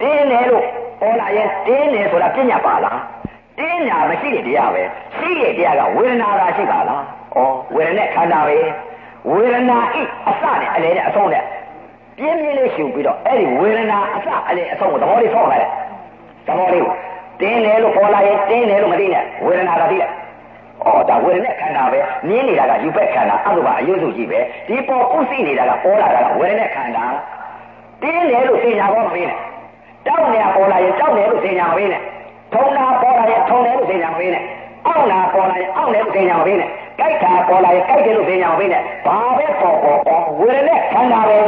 တင်းတယ်လို့ပေါ်လာရင်တင်းတယ်ဆိုတာပြညာပါလားတင်းညာမရှိတဲ့တရားပဲရှိတဲ့တရားကဝေဒနာသာရှိပါလား ဩဝေဒနာခန္ဓာပဲဝေဒနာဤအစနဲ့အလေနဲ့အဆုံးနဲ့ပြင်းပြင်းလေးရှုပြီးတော့အဲ့ဒီဝေဒနာအစအလေအဆုံးကိုသဘောလေးဆော့လိုက်သဘောလေးကိုတင်းတယ်လို့ပေါ်လာရင်တင်းတယ်လို့မသိနဲ့ဝေဒနာကသိလိုက်ဩဒါဝေဒနာခန္ဓာပဲနင်းနေတာကယူပက်ခန္ဓာအဲ့လိုပါအယုစုကြီးပဲဒီပေါ်ဥသိနေတာကပေါ်လာတာကဝေဒနာခန္ဓာတင်းတယ်လို့သိညာဘောမပေးနဲ့တောက်နေပေါ်လာရင်တောက်တယ်လို့သိညာမပေးနဲ့ထုံတာပေါ်လာရင်ထုံတယ်လို့သိညာမပေးနဲ့ အောင့်တာပေါ်လာရင်အောင့်တယ်လို့သိညာမပေးနဲ့ကြိုက်တာပေါ်လာရင်ကြိုက်တယ်လို့သိညာမပေးနဲ့ဘာပဲပေါ်ပေါ်ပေါ်ဝေဒနာခန္ဓာပဲ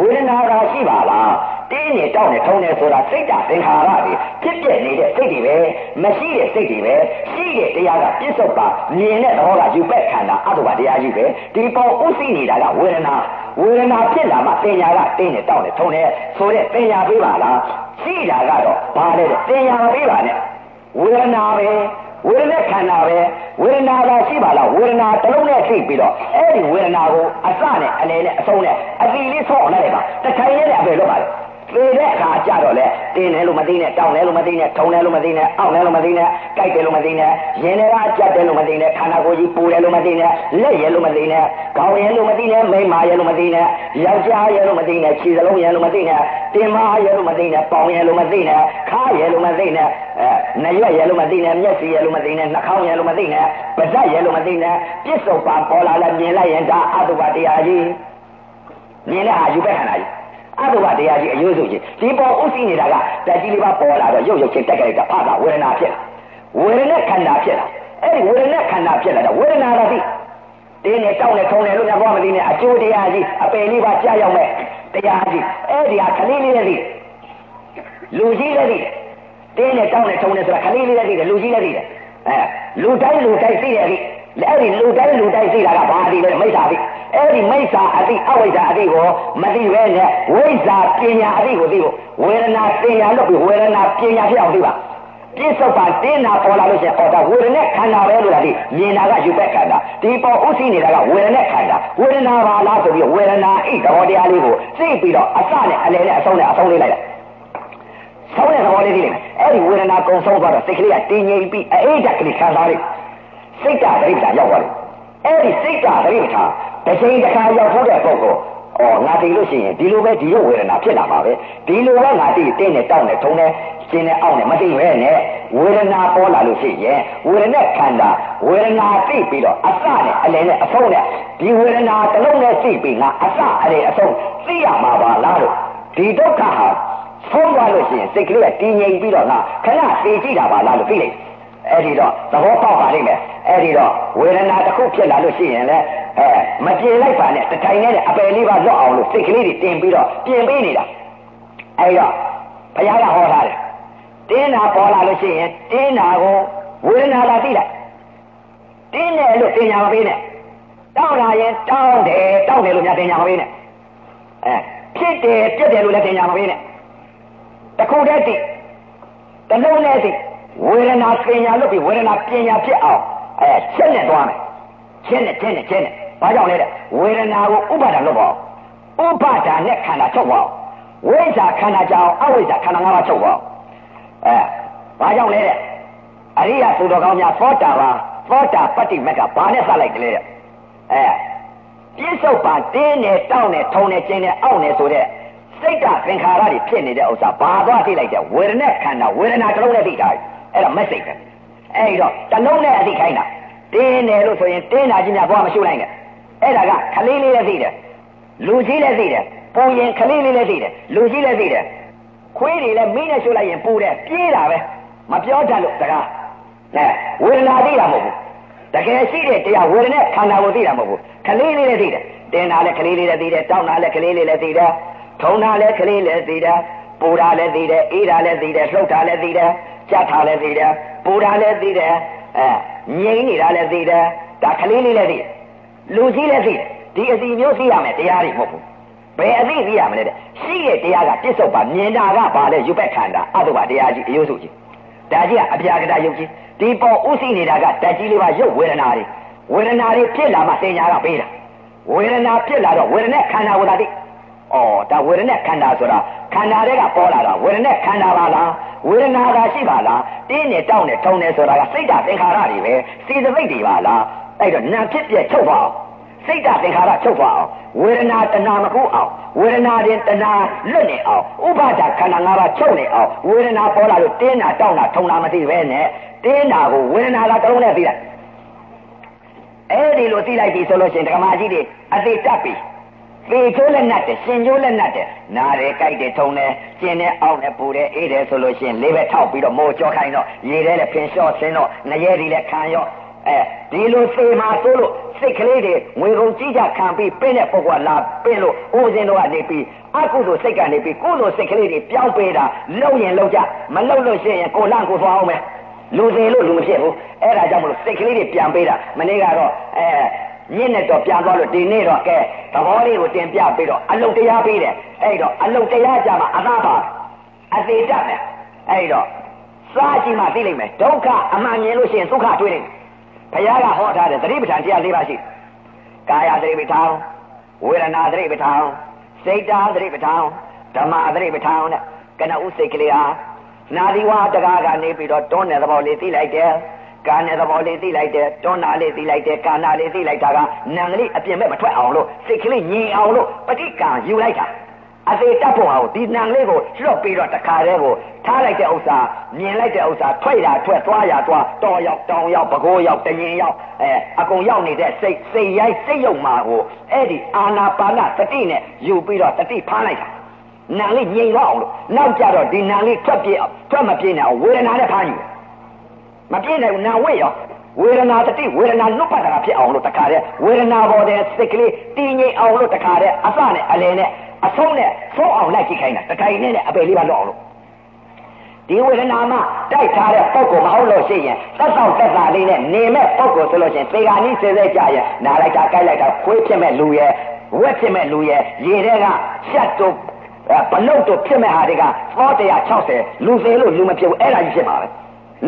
ဝေဒနာကရှိပါလားတင်းနေတောက်နေထုံနေဆိုတာစိတ်ဓာတ်သင်္ခါရတွေဖြစ်ပြနေတဲ့စိတ်တွေပဲမရှိတဲ့စိတ်တွေပဲရှိတဲ့တရားကပြစ္ဆုတ်ပါမြင်တဲ့သဘောကယူပက်ခန္ဓာအတုပါတရားကြီးပဲဒီပေါ်ဥသိနေတာကဝေဒနာဝေဒနာဖြစ်လာမှသင်ညာကတင်းနေတောက်နေထုံနေဆိုတဲ့သင်ညာပေးပါလားရှိတာကတော့ဘာလဲတဲ့သင်ညာမပေးပါနဲ့ဝေဒနာပဲ ဝေဒနာခန္ဓာပဲဝေဒနာကရှိပါလားဝေဒနာတစ်လုံးနဲ့သိပြီးတော့အဲ့ဒီဝေဒနာကိုအစနဲ့အလယ်နဲ့အဆုံးနဲ့အတိလေးဆော့လိုက်ပါတခိုင်နဲ့အပဲလုပ်ပါလေ သေတဲ့အခါကြတော့လေတင်းတယ်လို့မသိနဲ့တောင်းတယ်လို့မသိနဲ့ထုံတယ်လို့မသိနဲ့အောင့်တယ်လို့မသိနဲ့ကြိုက်တယ်လို့မသိနဲ့ရင်ထဲကကြက်တယ်လို့မသိနဲ့ခန္ဓာကိုယ်ကြီးပူတယ်လို့မသိနဲ့လက်ရဲလို့မသိနဲ့ခေါင်းရဲလို့မသိနဲ့မိမရဲလို့မသိနဲ့ယောက်ျားရဲလို့မသိနဲ့ခြေစလုံးရဲလို့မသိနဲ့တင်မရဲလို့မသိနဲ့ပေါင်ရဲလို့မသိနဲ့ခါရဲလို့မသိနဲ့အဲနရွက်ရဲလို့မသိနဲ့မျက်စိရဲလို့မသိနဲ့နှာခေါင်းရဲလို့မသိနဲ့ပါးစပ်ရဲလို့မသိနဲ့ပြစ္ဆုတ်ပါပေါ်လာလဲမြင်လိုက်ရင်ဒါအတုပတရားကြီးမြင်တဲ့ဟာယူပဲခန္ဓာကြီး အတုပတရားကြီးအယုစုကြီးဒီပေါ်ဥသိနေတာကတက်ကြီးလေးပါပေါ်လာတော့ရုပ်ရုပ်ချင်းတက်ကြလိုက်တာဖတာဝေဒနာဖြစ်လာဝေဒနာခန္ဓာဖြစ်လာအဲ့ဒီဝေဒနာခန္ဓာဖြစ်လာတော့ဝေဒနာကသိတင်းနေတောင်းနေထုံနေလို့များဘာမသိနဲ့အကျိုးတရားကြီးအပယ်လေးပါကြာရောက်မဲ့တရားကြီးအဲ့ဒီဟာခလေးလေးလေးလူကြီးလေးလေးတင်းနေတောင်းနေထုံနေဆိုတာခလေးလေးလေးလူကြီးလေးလေးအဲလူတိုင်းလူတိုင်းသိတယ်ဒီအဲ့ဒီလူတိုင်းလူတိုင်းသိတာကဘာအတိလဲမိစ္ဆာသိ အဲ့ဒီမိစ္ဆာအတိအဝိဇ္ဇာအတိကိုမသိပဲနဲ့ဝိဇ္ဇာပညာအတိကိုသိဖို့ဝေဒနာပညာလို့ပြီးဝေဒနာပညာဖြစ်အောင်သိပါပြစ္ဆုတ်ပါတင်းနာပေါ်လာလို့ရှိရင်အော်ဒါဝေဒနာခန္ဓာပဲလို့လားဒီမြင်တာကယူပက်ခန္ဓာဒီပေါ်ဥသိနေတာကဝေဒနာခန္ဓာဝေဒနာပါလားဆိုပြီးဝေဒနာဣသဘောတရားလေးကိုသိပြီးတော့အစနဲ့အလယ်နဲ့အဆုံးနဲ့အဆုံးလေးလိုက်လိုက်ဆုံးတဲ့သဘောလေးသိလိမ့်မယ်အဲ့ဒီဝေဒနာကုံဆုံးသွားတော့စိတ်ကလေးကတင်းငြိမ်ပြီးအိဋ္ဌကလေးခံစားလိုက်စိတ်ဓာတ်ဒိဋ္ဌာရောက်သွားတယ်အဲ့ဒီစိတ်ဓာတ်ဒိဋ္ဌာ တစ်ချိန်တစ်ခါရောက်ဖို့တဲ့ပုဂ္ဂိုလ်အော်ငါသိလို့ရှိရင်ဒီလိုပဲဒီလိုဝေဒနာဖြစ်လာပါပဲဒီလိုပဲငါသိတင်းနဲ့တောက်နဲ့ထုံနဲ့ရှင်းနဲ့အောက်နဲ့မသိပဲနဲ့ဝေဒနာပေါ်လာလို့ရှိရင်ဝေဒနာခန္ဓာဝေဒနာသိပြီးတော့အစနဲ့အလယ်နဲ့အဆုံးနဲ့ဒီဝေဒနာတစ်လုံးနဲ့သိပြီးငါအစအလယ်အဆုံးသိရမှာပါလားလို့ဒီဒုက္ခဟာဆုံးသွားလို့ရှိရင်စိတ်ကလေးကတည်ငြိမ်ပြီးတော့ငါခဏသိကြည့်တာပါလားလို့သိလိုက် အဲ့ဒီတော့သဘောပေါက်ပါလိမ့်မယ်အဲ့ဒီတော့ဝေဒနာတစ်ခုဖြစ်လာလို့ရှိရင်လည်းအဲမပြေလိုက်ပါနဲ့တထိုင်နဲ့အပယ်လေးပါလွတ်အောင်လို့စိတ်ကလေးတွေတင်ပြီးတော့ပြင်ပေးနေတာအဲ့တော့ဘုရားကဟောထားတယ်တင်းနာပေါ်လာလို့ရှိရင်တင်းနာကိုဝေဒနာလာသိလိုက်တင်းတယ်လို့တင်ညာမပေးနဲ့တောင်းလာရင်တောင်းတယ်တောင်းတယ်လို့များတင်ညာမပေးနဲ့အဲဖြစ်တယ်ပြက်တယ်လို့လည်းတင်ညာမပေးနဲ့တခုတည်းသိတလုံးနဲ့သိ ဝေဒနာပညာလို့ပြီးဝေဒနာပညာဖြစ်အောင်အဲချက်နဲ့သွားမယ်ချက်နဲ့ချက်နဲ့ချက်နဲ့ဘာကြောင့်လဲတဲ့ဝေဒနာကိုဥပါဒံလုပ်ပါအောင်ဥပါဒံနဲ့ခန္ဓာချုပ်ပါအောင်ဝိဇ္ဇာခန္ဓာကြောင့်အဝိဇ္ဇာခန္ဓာငါးပါးချုပ်ပါအောင်အဲဘာကြောင့်လဲတဲ့အရိယာသူတော်ကောင်းများသောတာပန်သောတာပတ္တိမက်ကဘာနဲ့စလိုက်ကြလဲတဲ့အဲပြစ္ဆုတ်ပါတင်းနဲ့တောင်းနဲ့ထုံနဲ့ကျင်းနဲ့အောင့်နဲ့ဆိုတဲ့စိတ်ကသင်္ခါရတွေဖြစ်နေတဲ့ဥစ္စာဘာသွားသိလိုက်တဲ့ဝေဒနာခန္ဓာဝေဒနာတစ်လုံးနဲ့သိတာ အဲ့ဒါမက်စိတ်ပဲအဲ့တော့တစ်လုံးနဲ့အသိခိုင်းတာတင်းတယ်လို့ဆိုရင်တင်းတာကြီးများဘွားမရှိနိုင်နဲ့အဲ့ဒါကခလေးလေးလည်းသိတယ်လူကြီးလည်းသိတယ်ပူရင်ခလေးလေးလည်းသိတယ်လူကြီးလည်းသိတယ်ခွေးတွေလည်းမင်းနဲ့ရှုလိုက်ရင်ပူတယ်ပြေးတာပဲမပြောတတ်လို့တကားနဲဝေဒနာသိတာမဟုတ်ဘူးတကယ်ရှိတဲ့တရားဝေဒနာခန္ဓာကိုသိတာမဟုတ်ဘူးခလေးလေးလည်းသိတယ်တင်းတာလည်းခလေးလေးလည်းသိတယ်တောင်းတာလည်းခလေးလေးလည်းသိတယ်ထုံတာလည်းခလေးလည်းသိတယ် ပူတာလည်းသိတယ်အေးတာလည်းသိတယ်လှုပ်တာလည်းသိတယ်ကြက်တာလည်းသိတယ်ပူတာလည်းသိတယ်အဲငြိမ့်နေတာလည်းသိတယ်ဒါခလေးလေးလည်းသိတယ်လူကြီးလည်းသိတယ်ဒီအစီမျိုးသိရမယ်တရားတွေမဟုတ်ဘူးဘယ်အသိသိရမလဲတဲ့ရှိတဲ့တရားကပြစ္ဆုတ်ပါမြင်တာကဘာလဲယူပက်ခန္ဓာအတုပါတရားကြီးအယုစုကြီးဒါကြီးကအပြာကတာယုတ်ကြီးဒီပေါ်ဥသိနေတာကဓာတ်ကြီးလေးပါရုပ်ဝေဒနာတွေဝေဒနာတွေဖြစ်လာမှသင်ညာကပေးတာဝေဒနာဖြစ်လာတော့ဝေဒနာခန္ဓာဝေဒနာတိ ဩဒါဝေဒနာခန္ဓာဆိုတာခန္ဓာတွေကပေါ်လာတာဝေဒနာခန္ဓာပါလားဝေဒနာသာရှိပါလားတင်းနဲ့တောင်းနဲ့ထုံနဲ့ဆိုတာကစိတ်ဓာတ်သင်္ခါရတွေပဲစေတသိက်တွေပါလားအဲ့တော့နာဖြစ်ပြချုပ်ပါအောင်စိတ်ဓာတ်သင်္ခါရချုပ်သွားအောင်ဝေဒနာတဏမကူအောင်ဝေဒနာတင်တဏလွတ်နေအောင်ဥပါဒခန္ဓာ၅ပါးချုပ်နေအောင်ဝေဒနာပေါ်လာလို့တင်းတာတောင်းတာထုံတာမသိပဲနဲ့တင်းတာကိုဝေဒနာကတလုံးနဲ့သိလိုက်အဲ့ဒီလိုသိလိုက်ပြီဆိုလို့ရှိရင်ဓမ္မကြီးတွေအသေးတက်ပြီ ပေချိုးလက်နတ်တယ်ရှင်ချိုးလက်နတ်တယ်နားတယ်ကြိုက်တယ်ထုံတယ်ကျင်တယ်အောက်တယ်ပူတယ်အေးတယ်ဆိုလို့ရှိရင်လေးပဲထောက်ပြီးတော့မိုးကြောခိုင်းတော့ရေထဲလည်းဖင်လျှော့ဆင်းတော့ငရဲဒီလည်းခံရော့အဲဒီလိုသေမှာဆိုလို့စိတ်ကလေးတွေငွေကုန်ကြီးကြခံပြီးပြင်းတဲ့ပုဂ္ဂိုလ်လာပြင်းလို့ဦးစင်းတို့ကနေပြီးအကုသိုလ်စိတ်ကနေပြီးကုသိုလ်စိတ်ကလေးတွေပြောင်းပေးတာလုံရင်လုံကြမလုံလို့ရှိရင်ကိုလန့်ကိုသွားအောင်မယ်လူစင်လို့လူမဖြစ်ဘူးအဲ့ဒါကြောင့်မလို့စိတ်ကလေးတွေပြန်ပေးတာမနေ့ကတော့အဲ ညစ်နဲ့တော့ပြန်သွားလို့ဒီနေ့တော့ကဲသဘောလေးကိုတင်ပြပြီးတော့အလုတ်တရားပေးတယ်အဲ့တော့အလုတ်တရားကြမှာအသာပါအသေးတတ်မယ်အဲ့တော့စားကြည့်မှသိလိမ့်မယ်ဒုက္ခအမှန်မြင်လို့ရှိရင်ဒုက္ခတွေ့လိမ့်မယ်ဘုရားကဟောထားတဲ့သတိပဋ္ဌာန်တရား၄ပါးရှိကာယသတိပဋ္ဌာန်ဝေဒနာသတိပဋ္ဌာန်စိတ်ဓာတ်သတိပဋ္ဌာန်ဓမ္မသတိပဋ္ဌာန်နဲ့ကနဥစိတ်ကလေးဟာနာဒီဝါတကားကနေပြီးတော့တွန်းတဲ့သဘောလေးသိလိုက်တယ် ကာနဲ့သဘောလေးသိလိုက်တယ်တွန်းနာလေးသိလိုက်တယ်ကာနာလေးသိလိုက်တာကနံကလေးအပြင်မဲ့မထွက်အောင်လို့စိတ်ကလေးငြိမ်အောင်လို့ပဋိကံယူလိုက်တာအသေးတတ်ဖို့အောင်ဒီနံလေးကိုလွတ်ပြီးတော့တခါတည်းကိုထားလိုက်တဲ့ဥစ္စာမြင်လိုက်တဲ့ဥစ္စာထွက်ရထွက်သွားရသွားတော်ရောက်တောင်ရောက်ပကိုးရောက်တရင်ရောက်အဲအကုန်ရောက်နေတဲ့စိတ်စိတ်ရိုက်စိတ်ယုံမှာကိုအဲ့ဒီအာနာပါနတတိနဲ့ယူပြီးတော့တတိဖမ်းလိုက်တာနံလေးငြိမ်သွားအောင်လို့နောက်ကြတော့ဒီနံလေးထွက်ပြေးအောင်ထွက်မပြေးနိုင်အောင်ဝေဒနာနဲ့ဖမ်းယူ မပြေးနိုင်ဘူးနံဝိရောဝေဒနာတတိဝေဒနာလွတ်ပတ်တာဖြစ်အောင်လို့တခါတည်းဝေဒနာပေါ်တဲ့စိတ်ကလေးတည်ငြိမ်အောင်လို့တခါတည်းအစနဲ့အလယ်နဲ့အဆုံးနဲ့ဆုံးအောင်လိုက်ကြည့်ခိုင်းတာတခိုင်နဲ့နဲ့အပယ်လေးပါလွတ်အောင်လို့ဒီဝေဒနာမှတိုက်ထားတဲ့ပုံကိုမဟုတ်လို့ရှိရင်သက်ဆောင်သက်သာလေးနဲ့နေမဲ့ပုံကိုဆိုလို့ရှိရင်သေဂာနီးစေစေကြရဲ့နားလိုက်တာကြိုက်လိုက်တာခွေးဖြစ်မဲ့လူရဲ့ဝက်ဖြစ်မဲ့လူရဲ့ရေထဲကရှက်တို့ဘလုတ်တို့ဖြစ်မဲ့ဟာတွေကသော160လူသေးလို့လူမဖြစ်ဘူးအဲ့ဒါကြီးဖြစ်မှာပဲ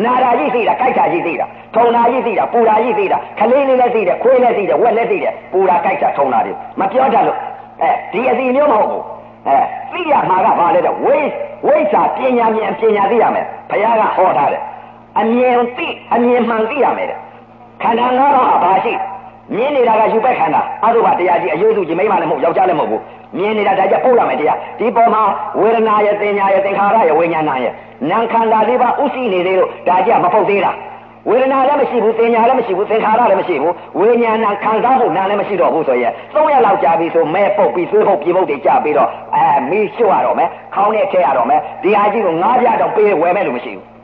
နာရာကြီးသိတာကြိုက်တာကြီးသိတာထုံတာကြီးသိတာပူတာကြီးသိတာခလေးလေးလည်းသိတယ်ခွေးလည်းသိတယ်ဝက်လည်းသိတယ်ပူတာကြိုက်တာထုံတာတွေမပြောတတ်လို့အဲဒီအစီမျိုးမဟုတ်ဘူးအဲသိရမှာကဘာလဲတော့ဝိဝိစာပညာမြင်ပညာသိရမယ်ဘုရားကဟောထားတယ်အမြင်သိအမြင်မှန်သိရမယ်တဲ့ခန္ဓာငါးပါးဘာရှိမြင်နေတာကယူပက်ခန္ဓာအတုပတရားကြီးအယုစုကြီးမိမလည်းမဟုတ်ယောက်ျားလည်းမဟုတ်ဘူး မြင်နေတာဒါကြပို့ရမယ်တရားဒီပေါ်မှာဝေဒနာရဲ့သင်ညာရဲ့သင်္ခါရရဲ့ဝိညာဏရဲ့နာခန္ဓာလေးပါဥသိနေသေးလို့ဒါကြမဖုတ်သေးတာဝေဒနာလည်းမရှိဘူးသင်ညာလည်းမရှိဘူးသင်္ခါရလည်းမရှိဘူးဝိညာဏခံစားဖို့နာလည်းမရှိတော့ဘူးဆိုရင်သုံးရက်လောက်ကြာပြီဆိုမဲပုတ်ပြီးသွေးပုတ်ပြေပုတ်တွေကြာပြီးတော့အဲမီးရှို့ရတော့မယ်ခေါင်းနဲ့ထည့်ရတော့မယ်ဒီဟာကြီးကိုငါးပြတော့ပေးဝယ်မဲ့လို့မရှိဘူး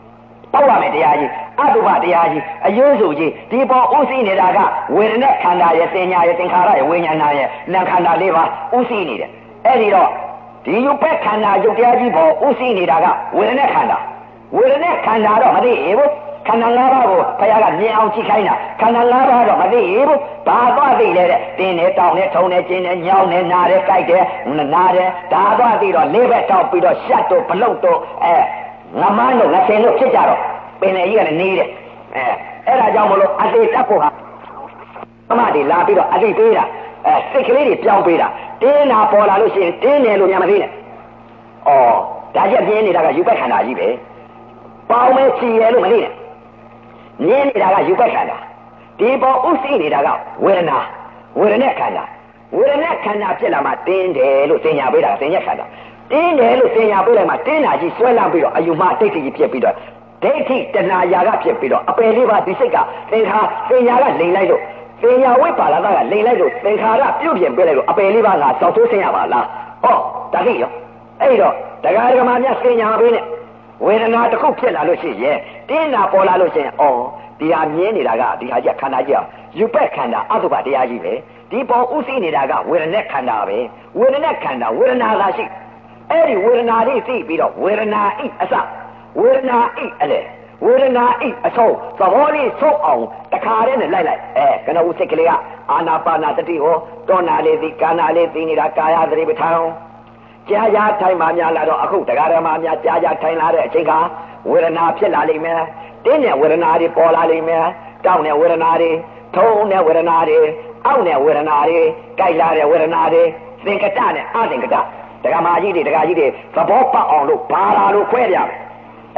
တောက်ရမယ်တရားကြီးအတုပတရားကြီးအယုစုကြီးဒီပေါ်ဥသိနေတာကဝေဒနာခန္ဓာရဲ့သင်ညာရဲ့သင်္ခါရရဲ့ဝိညာဏရဲ့နာခန္ဓာလေးပါဥသိနေတယ်အဲ့ဒီတော့ဒီယုတ်ဘက်ခန္ဓာယုတ်တရားကြီးပေါ်ဥသိနေတာကဝေဒနာခန္ဓာဝေဒနာခန္ဓာတော့မသိဘူးခန္ဓာ၅ပါးကိုဘုရားကမြင်အောင်ကြည့်ခိုင်းတာခန္ဓာ၅ပါးတော့မသိဘူးဘာသွားသိလဲတဲ့တင်းနေတောင်းနေထုံနေကျင်းနေညောင်းနေနားတယ်ကြိုက်တယ်နားတယ်ဒါသွားသိတော့လေးဘက်တောက်ပြီးတော့ရှတ်တို့ဘလုတ်တို့အဲ ငမန်းတို့ငဆင်တို့ဖြစ်ကြတော့ပင်လေကြီးကလည်းနေတယ်အဲအဲ့ဒါကြောင့်မလို့အတိတ်တက်ဖို့ဟာအမတွေလာပြီးတော့အတိတ်ပေးတာအဲစိတ်ကလေးတွေပြောင်းပေးတာတင်းနာပေါ်လာလို့ရှိရင်တင်းတယ်လို့များမသိနဲ့ဩဒါချက်ပြင်းနေတာကယူပက်ခန္ဓာကြီးပဲပေါင်းမဲချီရလို့မသိနဲ့မြင်နေတာကယူပက်ခန္ဓာဒီပေါ်ဥသိနေတာကဝေဒနာဝေဒနာခန္ဓာဝေဒနာခန္ဓာဖြစ်လာမှတင်းတယ်လို့သင်ညာပေးတာသင်ညာခန္ဓာ တင်းတယ်လို့သင်ညာပေးလိုက်မှတင်းတာကြီးဆွဲလမ်းပြီးတော့အယူမှတိတ်တိတ်ကြီးဖြစ်ပြီးတော့ဒိဋ္ဌိတဏှာယာကဖြစ်ပြီးတော့အပယ်လေးပါဒီစိတ်ကသင်္ခါသင်ညာကလိန်လိုက်လို့သင်ညာဝိပါလာတာကလိန်လိုက်လို့သင်္ခါရပြုတ်ပြင်ပေးလိုက်လို့အပယ်လေးပါကစောက်ထိုးဆင်းရပါလားဟောဒါကြည့်ရောအဲ့တော့တရားဓမ္မများသင်ညာပေးနဲ့ဝေဒနာတစ်ခုဖြစ်လာလို့ရှိရင်တင်းတာပေါ်လာလို့ရှိရင်အော်ဒီဟာမြင်နေတာကဒီဟာကြီးခန္ဓာကြီးအောင်ယူပက်ခန္ဓာအတုပတရားကြီးပဲဒီပေါ်ဥသိနေတာကဝေဒနာခန္ဓာပဲဝေဒနာခန္ဓာဝေဒနာသာရှိ အဲ့ဒီဝေဒနာလေးသိပြီးတော့ဝေဒနာဣအစဝေဒနာဣအလေဝေဒနာဣအဆုံးသဘောလေးဆုံးအောင်တခါတည်းနဲ့လိုက်လိုက်အဲကနဦးစိတ်ကလေးကအာနာပါနာတတိဟောတောနာလေးသိကာနာလေးသိနေတာကာယသတိပဋ္ဌာန်ကြာကြာထိုင်မှများလာတော့အခုတရားဓမ္မများကြာကြာထိုင်လာတဲ့အချိန်ကဝေဒနာဖြစ်လာလိမ့်မယ်တင်းတဲ့ဝေဒနာတွေပေါ်လာလိမ့်မယ်တောင်းတဲ့ဝေဒနာတွေထုံတဲ့ဝေဒနာတွေအောင့်တဲ့ဝေဒနာတွေကြိုက်လာတဲ့ဝေဒနာတွေသင်္ကတနဲ့အသင်္ကတ ဒကာမကြီးတွေဒကာကြီးတွေသဘောပေါက်အောင်လို့ဘာလာလို့ခွဲပြမယ်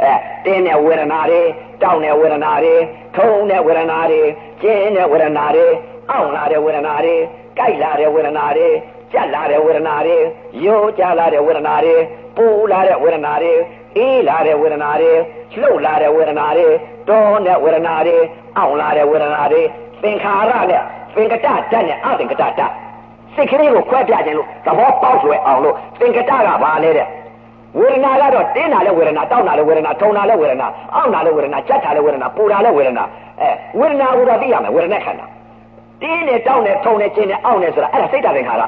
အဲတင်းတဲ့ဝေဒနာတွေတောင်းတဲ့ဝေဒနာတွေထုံတဲ့ဝေဒနာတွေကျင်းတဲ့ဝေဒနာတွေအောင့်လာတဲ့ဝေဒနာတွေကြိုက်လာတဲ့ဝေဒနာတွေကြက်လာတဲ့ဝေဒနာတွေရိုးကြလာတဲ့ဝေဒနာတွေပူလာတဲ့ဝေဒနာတွေအေးလာတဲ့ဝေဒနာတွေလှုပ်လာတဲ့ဝေဒနာတွေတောတဲ့ဝေဒနာတွေအောင့်လာတဲ့ဝေဒနာတွေသင်္ခါရနဲ့သင်္ကတဓာတ်နဲ့အသင်္ကတဓာတ် စိတ်ကလေးကိုခွဲပြခြင်းလို့သဘောပေါက်ဆွဲအောင်လို့သင်္ကတကဘာလဲတဲ့ဝေဒနာကတော့တင်းတာလဲဝေဒနာတောက်တာလဲဝေဒနာထုံတာလဲဝေဒနာအောင့်တာလဲဝေဒနာကြက်တာလဲဝေဒနာပူတာလဲဝေဒနာအဲဝေဒနာကိုတော့သိရမယ်ဝေဒနာခန္ဓာတင်းနဲ့တောက်နဲ့ထုံနဲ့ကျင်းနဲ့အောင့်နဲ့ဆိုတာအဲ့ဒါစိတ်တသင်္ခါရ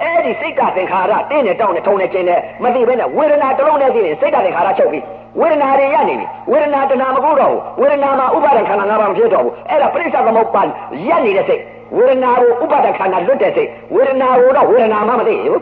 အဲ့ဒီစိတ်ကသင်္ခါရတင်းနဲ့တောက်နဲ့ထုံနဲ့ကျင်းနဲ့မသိဘဲနဲ့ဝေဒနာတစ်လုံးနဲ့သိရင်စိတ်ကသင်္ခါရချုပ်ပြီးဝေဒနာတွေရနေပြီဝေဒနာတဏမကူတော့ဘူးဝေဒနာမှာဥပါဒခန္ဓာ၅ပါးမဖြစ်တော့ဘူးအဲ့ဒါပြိဿသမုပ္ပါရက်နေတဲ့စိတ် ဝေဒနာကိုဥပါဒခန္ဓာလွတ်တဲ့စိတ်ဝေဒနာကိုတော့ဝေဒနာမှမသိဘူး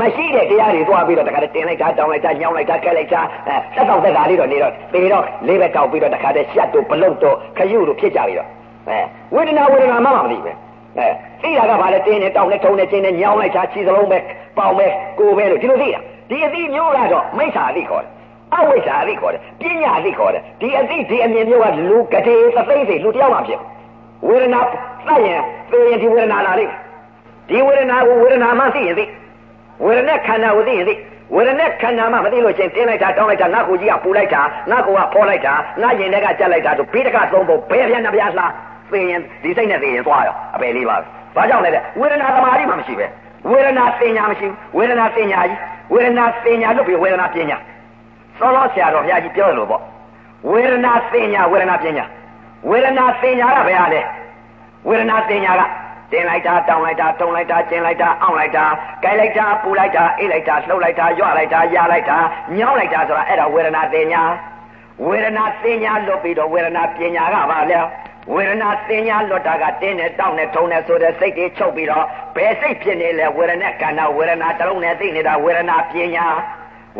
မရှိတဲ့တရားတွေသွားပြီးတော့တခါတည်းတင်လိုက်တာတောင်းလိုက်တာညောင်းလိုက်တာကဲလိုက်တာအဲသက်တော့သက်တာလေးတော့နေတော့ပေတော့လေးပဲတောက်ပြီးတော့တခါတည်းရှက်တို့ဘလုတ်တို့ခရုတို့ဖြစ်ကြပြီးတော့အဲဝေဒနာဝေဒနာမှမသိပဲအဲသိတာကဘာလဲတင်းနေတောင်းနေထုံနေချင်းနေညောင်းလိုက်တာခြေစလုံးပဲပေါင်ပဲကိုပဲလို့ဒီလိုသိတာဒီအသိမျိုးကတော့မိစ္ဆာအသိခေါ်တယ်အဝိဇ္ဇာအသိခေါ်တယ်ပညာအသိခေါ်တယ်ဒီအသိဒီအမြင်မျိုးကလူကတိသသိသိလူတယောက်မှဖြစ်ဝေဒနာ သတ်ရင်သိရင်ဒီဝေဒနာလာလိမ့်ဒီဝေဒနာကိုဝေဒနာမှသိရင်သိဝေဒနာခန္ဓာကိုသိရင်သိဝေဒနာခန္ဓာမှမသိလို့ချင်းတင်းလိုက်တာတောင်းလိုက်တာငါကိုကြီးကပူလိုက်တာငါကိုကဖောလိုက်တာငါရင်ထဲကကြက်လိုက်တာဆိုဘေးတကသုံးဖို့ဘယ်ပြန်နှပြားလားသိရင်ဒီစိတ်နဲ့သိရင်သွားရောအပယ်လေးပါဘာကြောင့်လဲတဲ့ဝေဒနာသမာဓိမှမရှိပဲဝေဒနာသိညာမရှိဘူးဝေဒနာသိညာကြီးဝေဒနာသိညာလို့ပြီးဝေဒနာပညာသောသောဆရာတော်ဘုရားကြီးပြောတယ်လို့ပေါ့ဝေဒနာသိညာဝေဒနာပညာဝေဒနာသိညာကဘယ်ဟာလဲ ဝေဒနာသိညာကတင်လိုက်တာတောင်းလိုက်တာတုံလိုက်တာကျင်လိုက်တာအောင့်လိုက်တာကြိုက်လိုက်တာပူလိုက်တာအေးလိုက်တာလှုပ်လိုက်တာရွလိုက်တာရလိုက်တာညောင်းလိုက်တာဆိုတာအဲ့ဒါဝေဒနာသိညာဝေဒနာသိညာလွတ်ပြီးတော့ဝေဒနာပညာကဘာလဲဝေဒနာသိညာလွတ်တာကတင်းနဲ့တောင်းနဲ့ထုံနဲ့ဆိုတဲ့စိတ်တွေချုပ်ပြီးတော့ဘယ်စိတ်ဖြစ်နေလဲဝေဒနာကဏ္ဍဝေဒနာတလုံးနဲ့သိနေတာဝေဒနာပညာ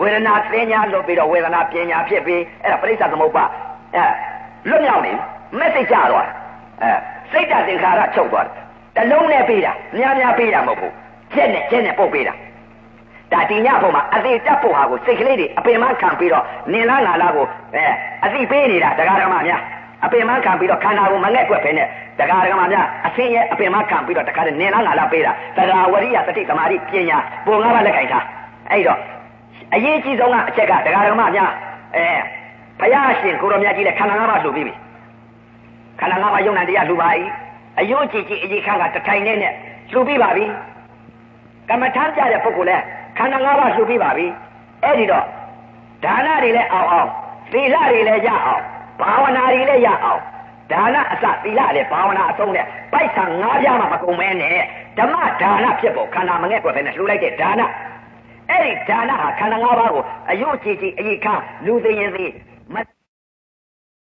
ဝေဒနာသိညာလွတ်ပြီးတော့ဝေဒနာပညာဖြစ်ပြီးအဲ့ဒါပရိစ္ဆသမုပ္ပါအဲလွတ်မြောက်နေမက်စိတ်ကြတော့အဲ စိတ်တသင်္ခါရချုပ်သွားတယ်တလုံးနဲ့ပေးတာများများပေးတာမဟုတ်ဘူးချက်နဲ့ချက်နဲ့ပုတ်ပေးတာဒါဒီညဖို့မှာအသေးတက်ဖို့ဟာကိုစိတ်ကလေးတွေအပင်မခံပြီးတော့နင်လားငါလားကိုအဲအသိပေးနေတာတရားဓမ္မများအပင်မခံပြီးတော့ခန္ဓာကိုမငဲ့ကွက်ဖ ೇನೆ တရားဓမ္မများအဆင်းရဲ့အပင်မခံပြီးတော့တခါတည်းနင်လားငါလားပေးတာတရားဝရိယတတိသမာဓိပညာပုံငါးပါးလက်ခံထားအဲ့တော့အရေးကြီးဆုံးကအချက်ကတရားဓမ္မများအဲဘုရားရှင်ကိုရောမြတ်ကြီးလည်းခန္ဓာငါးပါးလှူပြီးပြီ ခန္ဓာငါးပါးယုံနာတရားလှူပါ၏အယုတ်ကြည်ကြည်အကြီးခန့်ကတထိုင်နဲ့နဲ့လှူပြီးပါပြီကမ္မထမ်းကြတဲ့ပုဂ္ဂိုလ်လည်းခန္ဓာငါးပါးလှူပြီးပါပြီအဲ့ဒီတော့ဒါနတွေလည်းအောင်အောင်သီလတွေလည်းရအောင်ဘာဝနာတွေလည်းရအောင်ဒါနအစသီလလည်းဘာဝနာအဆုံးနဲ့ပိုက်ဆံငါးပြားမှမကုန်မဲနဲ့ဓမ္မဒါနဖြစ်ဖို့ခန္ဓာမငဲ့ကွယ်ပဲနဲ့လှူလိုက်တဲ့ဒါနအဲ့ဒီဒါနဟာခန္ဓာ၅ပါးကိုအယုတ်ကြည်ကြည်အရေးခါလူသိရင်သိ